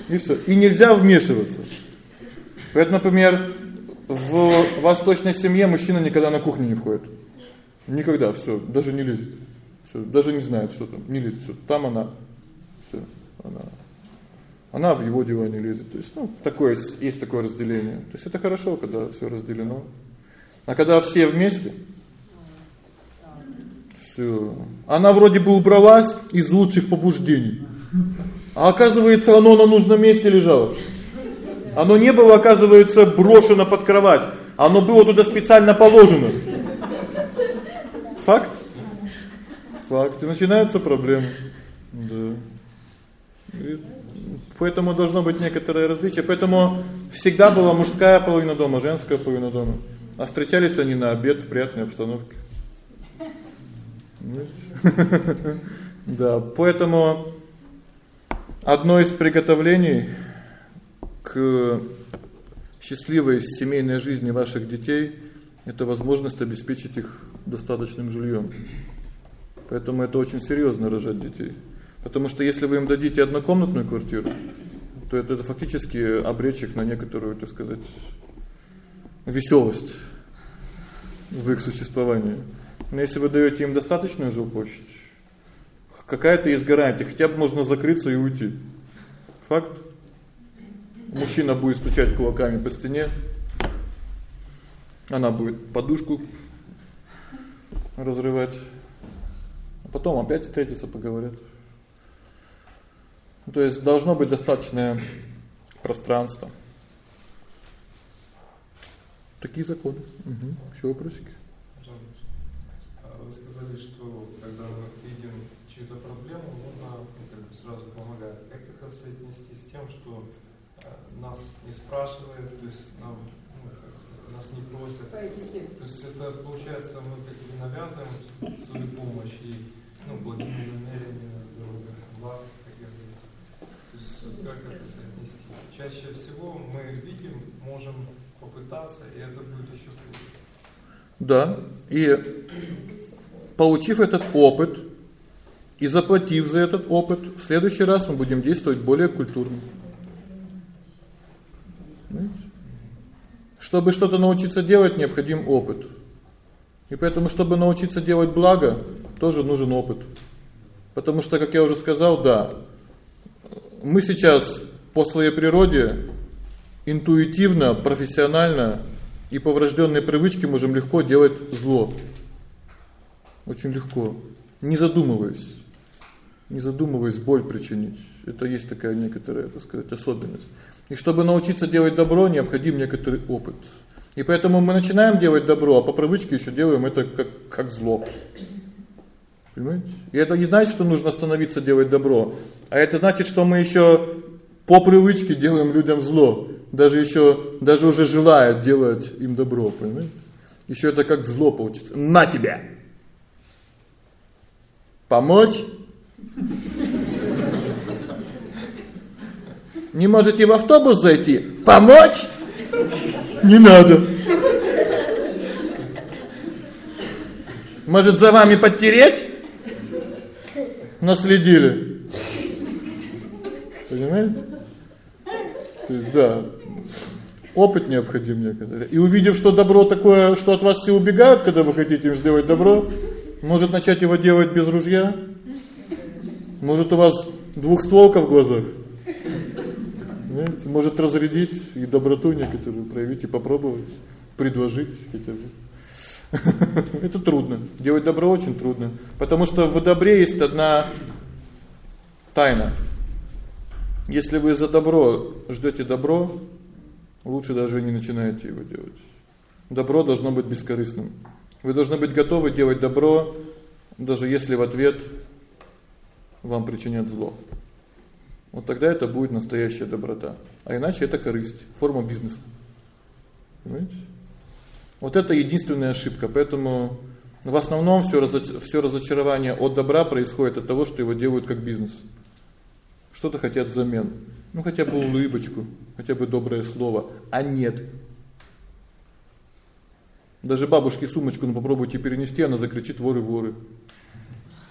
И всё. И нельзя вмешиваться. Поэтому, например, в восточной семье мужчина никогда на кухню не входит. Никогда, всё, даже не лезет. Всё, даже не знает, что там, не лезет. Всё, там она. Всё, она. Она в его дела не лезет. То есть, ну, такое есть такое разделение. То есть это хорошо, когда всё разделено. А когда все вместе, всё. Она вроде бы убралась из лучших побуждений. А оказывается, оно на нужном месте лежало. Оно не было, оказывается, брошено под кровать. Оно было туда специально положено. Факт? Факт. И начинаются проблемы. Да. И поэтому должно быть некоторое различие. Поэтому всегда была мужская половина дома, женская половина дома. А встречались они на обед в приятной обстановке. [laughs] Да, поэтому одно из приготовлений к счастливой семейной жизни ваших детей это возможность обеспечить их достаточным жильем. Поэтому это очень серьезно рожать детей. Потому что если вы им дадите однокомнатную квартиру, то это, это фактически обречь их на некоторую, так сказать, веселость в их существовании. Но если вы даёте им достаточную жилплощадь, какая-то есть гарантия, хотя бы можно закрыться и уйти. Факт. Мужчина будет стучать кулаками по стене. Она будет подушку разрывать. А потом опять встретиться, поговорят. То есть должно быть достаточное пространство. Такие законы. Угу. Ещё вопросики? А Вы сказали, что когда мы видим чью-то проблему, нужно ну, как бы сразу помогать. Как это соотнести с тем, что нас не спрашивает, то есть нам ну, нас не просят. То есть это получается мы как бы навязываем свою помощь и ну, благими намерениями друг благ, как говорится. То есть как это соотнести? Чаще всего мы видим, можем попытаться, и это будет еще хуже. Да. И получив этот опыт и заплатив за этот опыт, в следующий раз мы будем действовать более культурно. Чтобы что-то научиться делать, необходим опыт. И поэтому, чтобы научиться делать благо, тоже нужен опыт. Потому что, как я уже сказал, да, мы сейчас по своей природе интуитивно, профессионально и по врождённой привычке можем легко делать зло. Очень легко, не задумываясь. Не задумываясь боль причинить. Это есть такая некоторая, так сказать, особенность. И чтобы научиться делать добро, необходим некоторый опыт. И поэтому мы начинаем делать добро, а по привычке ещё делаем это как как зло. Понимаете? И это не значит, что нужно остановиться делать добро, а это значит, что мы ещё по привычке делаем людям зло, даже ещё даже уже желая делать им добро, понимаете? Ещё это как зло получится. На тебя. Помочь? Не можете в автобус зайти? Помочь? Не надо. Может, за вами подтереть? Наследили. Понимаете? То есть да. Опыт необходим некоторый. И увидев, что добро такое, что от вас все убегают, когда вы хотите им сделать добро, может начать его делать без ружья? Может, у вас двухстволка в глазах? Нет, может разрядить и доброту некоторую проявить и попробовать, предложить хотя бы. [laughs] Это трудно. Делать добро очень трудно, потому что в добре есть одна тайна. Если вы за добро ждёте добро, лучше даже не начинайте его делать. Добро должно быть бескорыстным. Вы должны быть готовы делать добро, даже если в ответ вам причинят зло. Вот тогда это будет настоящая доброта. А иначе это корысть, форма бизнеса. Понимаете? Вот это единственная ошибка. Поэтому в основном всё всё разочарование от добра происходит от того, что его делают как бизнес. Что-то хотят взамен. Ну хотя бы улыбочку, хотя бы доброе слово, а нет. Даже бабушке сумочку, ну попробуйте перенести, она закричит: "Воры, воры".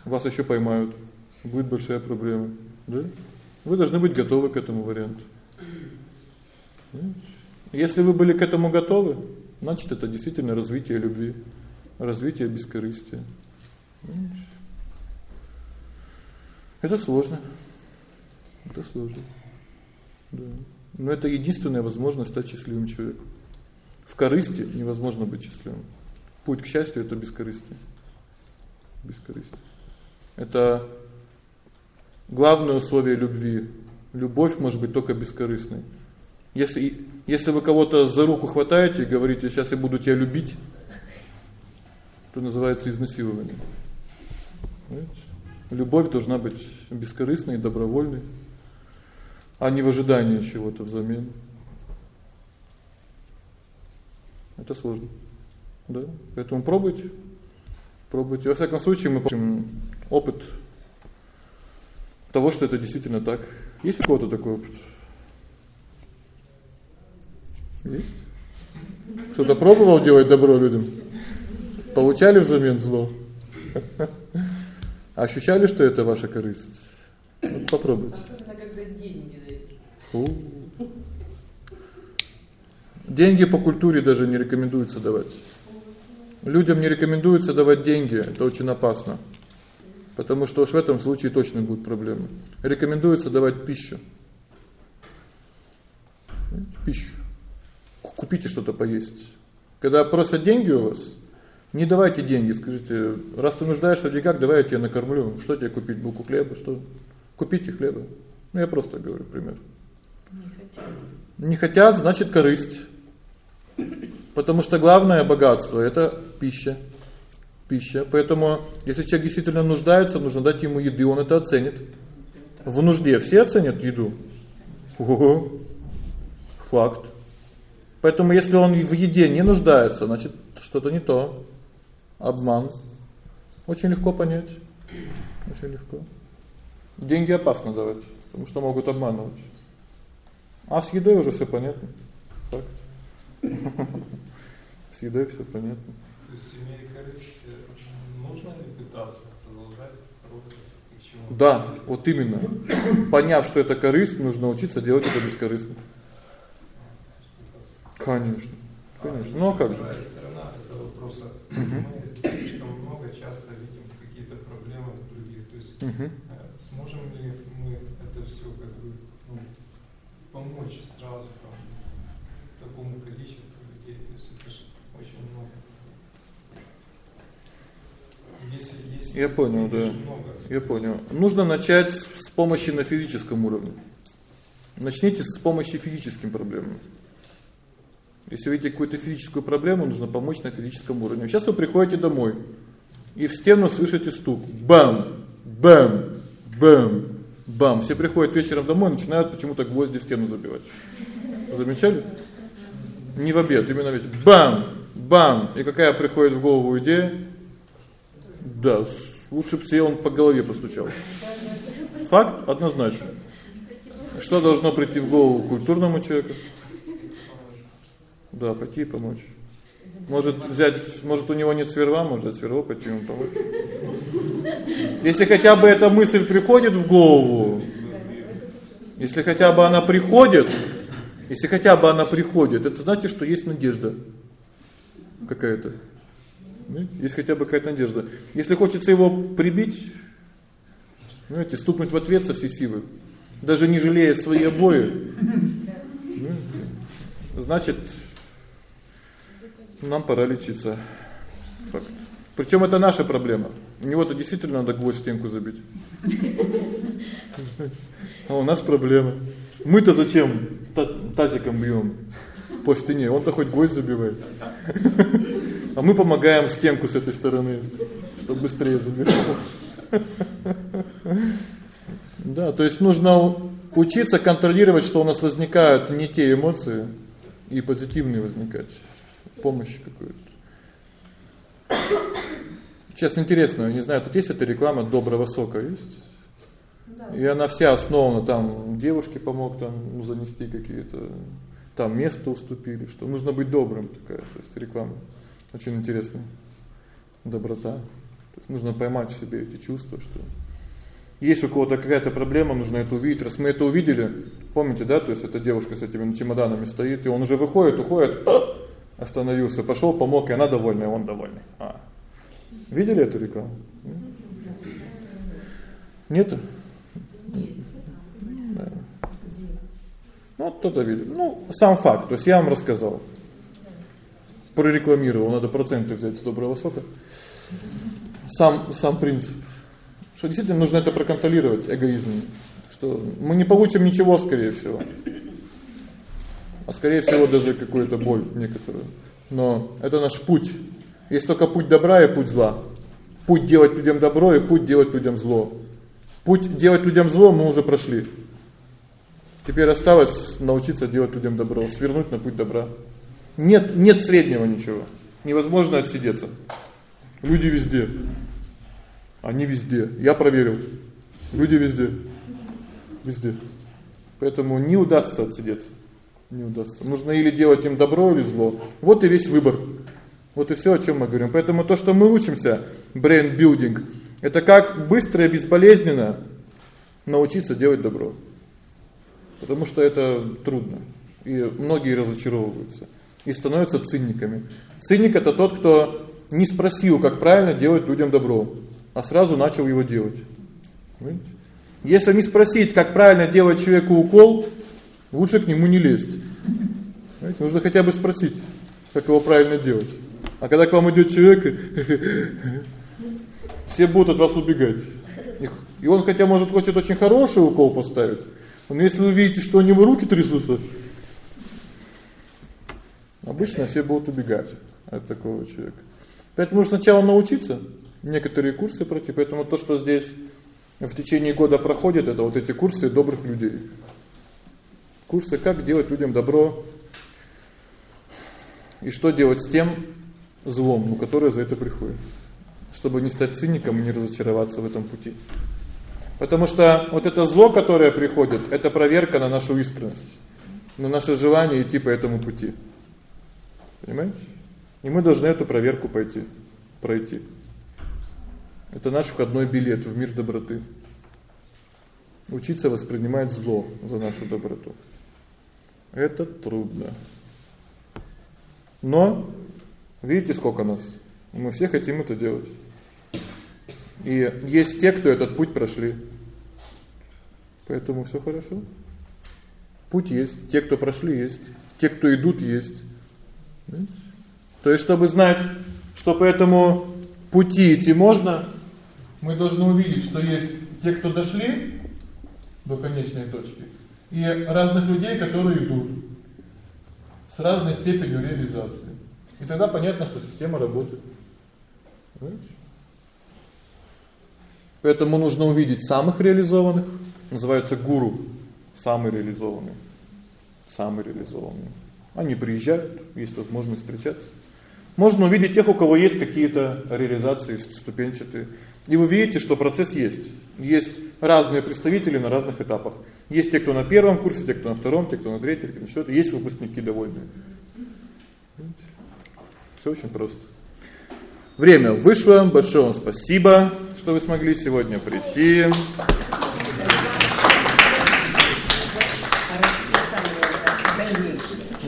Вас ещё поймают. Будет большая проблема, да? Вы должны быть готовы к этому варианту. Если вы были к этому готовы, значит это действительно развитие любви, развитие бескорыстия. Это сложно. Это сложно. Да. Но это единственная возможность стать счастливым человеком. В корысти невозможно быть счастливым. Путь к счастью это бескорыстие. Бескорыстие. Это Главное условие любви любовь может быть только бескорыстной. Если если вы кого-то за руку хватаете и говорите: "Сейчас я буду тебя любить", то называется изнасилование. Понимаете? Любовь должна быть бескорыстной и добровольной, а не в ожидании чего-то взамен. Это сложно. Да? Поэтому пробуйте. Пробуйте. Во всяком случае, мы получим опыт того, что это действительно так. Есть у кого-то такой опыт? Есть? Кто-то пробовал делать добро людям? Получали взамен зло? [laughs] Ощущали, что это ваша корысть? Вот попробуйте. Особенно когда деньги дают. Деньги по культуре даже не рекомендуется давать. Людям не рекомендуется давать деньги, это очень опасно. Потому что уж в этом случае точно будут проблемы. Рекомендуется давать пищу. Пищу. Купите что-то поесть. Когда просят деньги у вас, не давайте деньги, скажите: "Раз ты нуждаешься в деньгах, давай я тебя накормлю. Что тебе купить? Булку хлеба, что? Купите хлеба". Ну я просто говорю пример. Не хотят. Не хотят, значит, корысть. Потому что главное богатство это пища пища. Поэтому если человек действительно нуждается, нужно дать ему еды, он это оценит. В нужде все оценят еду. Ого. Факт. Поэтому если он в еде не нуждается, значит, что-то не то. Обман. Очень легко понять. Очень легко. Деньги опасно давать, потому что могут обманывать. А с едой уже всё понятно. Факт. [laughs] С едой всё понятно. То есть имея корысть, нужно ли пытаться продолжать работать к чему? Да, вот именно. Поняв, что это корысть, нужно учиться делать это бескорыстно. Конечно. Конечно. Ну а как же? Вторая сторона этого вопроса. Мы слишком много часто видим какие-то проблемы в других. То есть э, сможем ли мы это все как бы ну, помочь сразу там такому количеству людей? То есть это же очень много. Если если Я понял, да. много, Я понял. Нужно начать с помощи на физическом уровне. Начните с помощи физическим проблемам. Если видите какую-то физическую проблему, нужно помочь на физическом уровне. Сейчас вы приходите домой и в стену слышите стук. Бам! Бам! Бам! Бам! Все приходят вечером домой начинают почему-то гвозди в стену забивать. Замечали? Не в обед, именно вечером. Бам! Бам! И какая приходит в голову идея? Да, лучше бы все он по голове постучал. Факт однозначно. Что должно прийти в голову культурному человеку? Да, пойти и помочь. Может взять, может у него нет сверла, может сверло, пойти ему помочь. Если хотя бы эта мысль приходит в голову, если хотя бы она приходит, если хотя бы она приходит, это значит, что есть надежда какая-то. Понимаете? Есть хотя бы какая-то надежда. Если хочется его прибить, знаете, стукнуть в ответ со всей силы, даже не жалея свои обои, знаете, значит, нам пора лечиться. Факт. Причем это наша проблема. У него-то действительно надо гвоздь в стенку забить. А у нас проблема. Мы-то зачем та- тазиком бьем по стене? Он-то хоть гвоздь забивает. А мы помогаем стенку с этой стороны, чтобы быстрее забивать. Да, то есть нужно учиться контролировать, что у нас возникают не те эмоции и позитивные возникать. Помощь какую-то. Сейчас интересно, я не знаю, тут есть эта реклама доброго сока есть? Да. И она вся основана там девушке помог там занести какие-то там место уступили, что нужно быть добрым такая, то есть реклама очень интересная. Доброта. То есть нужно поймать в себе эти чувства, что есть у кого-то какая-то проблема, нужно это увидеть. Раз мы это увидели, помните, да, то есть эта девушка с этими чемоданами стоит, и он уже выходит, уходит, а, остановился, пошел, помог, и она довольна, и он довольный. А. Видели эту рекламу? Нету? Да. Ну, кто-то видел. Ну, сам факт, то есть я вам рассказал. Прорекламировал, надо проценты взять с доброго сока. Сам сам принцип. Что действительно нужно это проконтролировать эгоизм, что мы не получим ничего скорее всего. А скорее всего даже какую-то боль некоторую. Но это наш путь. Есть только путь добра и путь зла. Путь делать людям добро и путь делать людям зло. Путь делать людям зло мы уже прошли. Теперь осталось научиться делать людям добро, свернуть на путь добра. Нет нет среднего ничего. Невозможно отсидеться. Люди везде. Они везде. Я проверил. Люди везде. Везде. Поэтому не удастся отсидеться. Не удастся. Нужно или делать им добро, или зло. Вот и весь выбор. Вот и всё, о чём мы говорим. Поэтому то, что мы учимся, brain building, это как быстро и безболезненно научиться делать добро. Потому что это трудно. И многие разочаровываются и становятся циниками. Циник это тот, кто не спросил, как правильно делать людям добро, а сразу начал его делать. Понимаете? Если не спросить, как правильно делать человеку укол, лучше к нему не лезть. Понимаете? Нужно хотя бы спросить, как его правильно делать. А когда к вам идёт человек, [laughs] все будут от вас убегать. И он хотя может хочет очень хороший укол поставить, но если увидите, что у него руки трясутся, обычно все будут убегать от такого человека. Поэтому нужно сначала научиться, некоторые курсы пройти, поэтому то, что здесь в течение года проходит, это вот эти курсы добрых людей. Курсы как делать людям добро и что делать с тем злом, ну, которое за это приходит, чтобы не стать циником и не разочароваться в этом пути. Потому что вот это зло, которое приходит, это проверка на нашу искренность, на наше желание идти по этому пути. Понимаете? И мы должны эту проверку пойти, пройти. Это наш входной билет в мир доброты. Учиться воспринимать зло за нашу доброту. Это трудно. Но видите, сколько нас. Мы все хотим это делать. И есть те, кто этот путь прошли. Поэтому всё хорошо. Путь есть, те, кто прошли, есть, те, кто идут, есть. То есть чтобы знать, что по этому пути идти можно, мы должны увидеть, что есть те, кто дошли до конечной точки, и разных людей, которые идут с разной степенью реализации. И тогда понятно, что система работает. Понимаете? Поэтому нужно увидеть самых реализованных, называются гуру, самые реализованные. Самые реализованные. Они приезжают, есть возможность встречаться. Можно увидеть тех, у кого есть какие-то реализации ступенчатые. И вы видите, что процесс есть. Есть разные представители на разных этапах. Есть те, кто на первом курсе, те, кто на втором, те, кто на третьем, те, кто на. Есть выпускники довольные. Всё очень просто. Время вышло. Большое вам спасибо, что вы смогли сегодня прийти.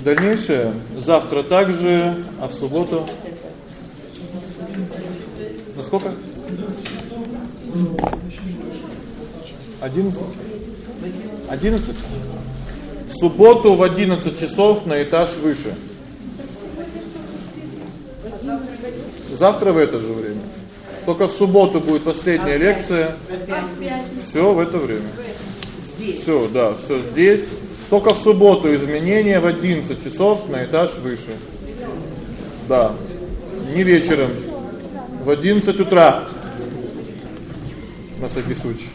Дальнейшее завтра также, а в субботу На сколько? 11. 11. В субботу в 11 часов на этаж выше. Завтра в это же время. Только в субботу будет последняя лекция. Всё в это время. Всё, да, всё здесь. Только в субботу изменения в 11 часов на этаж выше. Да. Не вечером. В 11 утра. На всякий случай.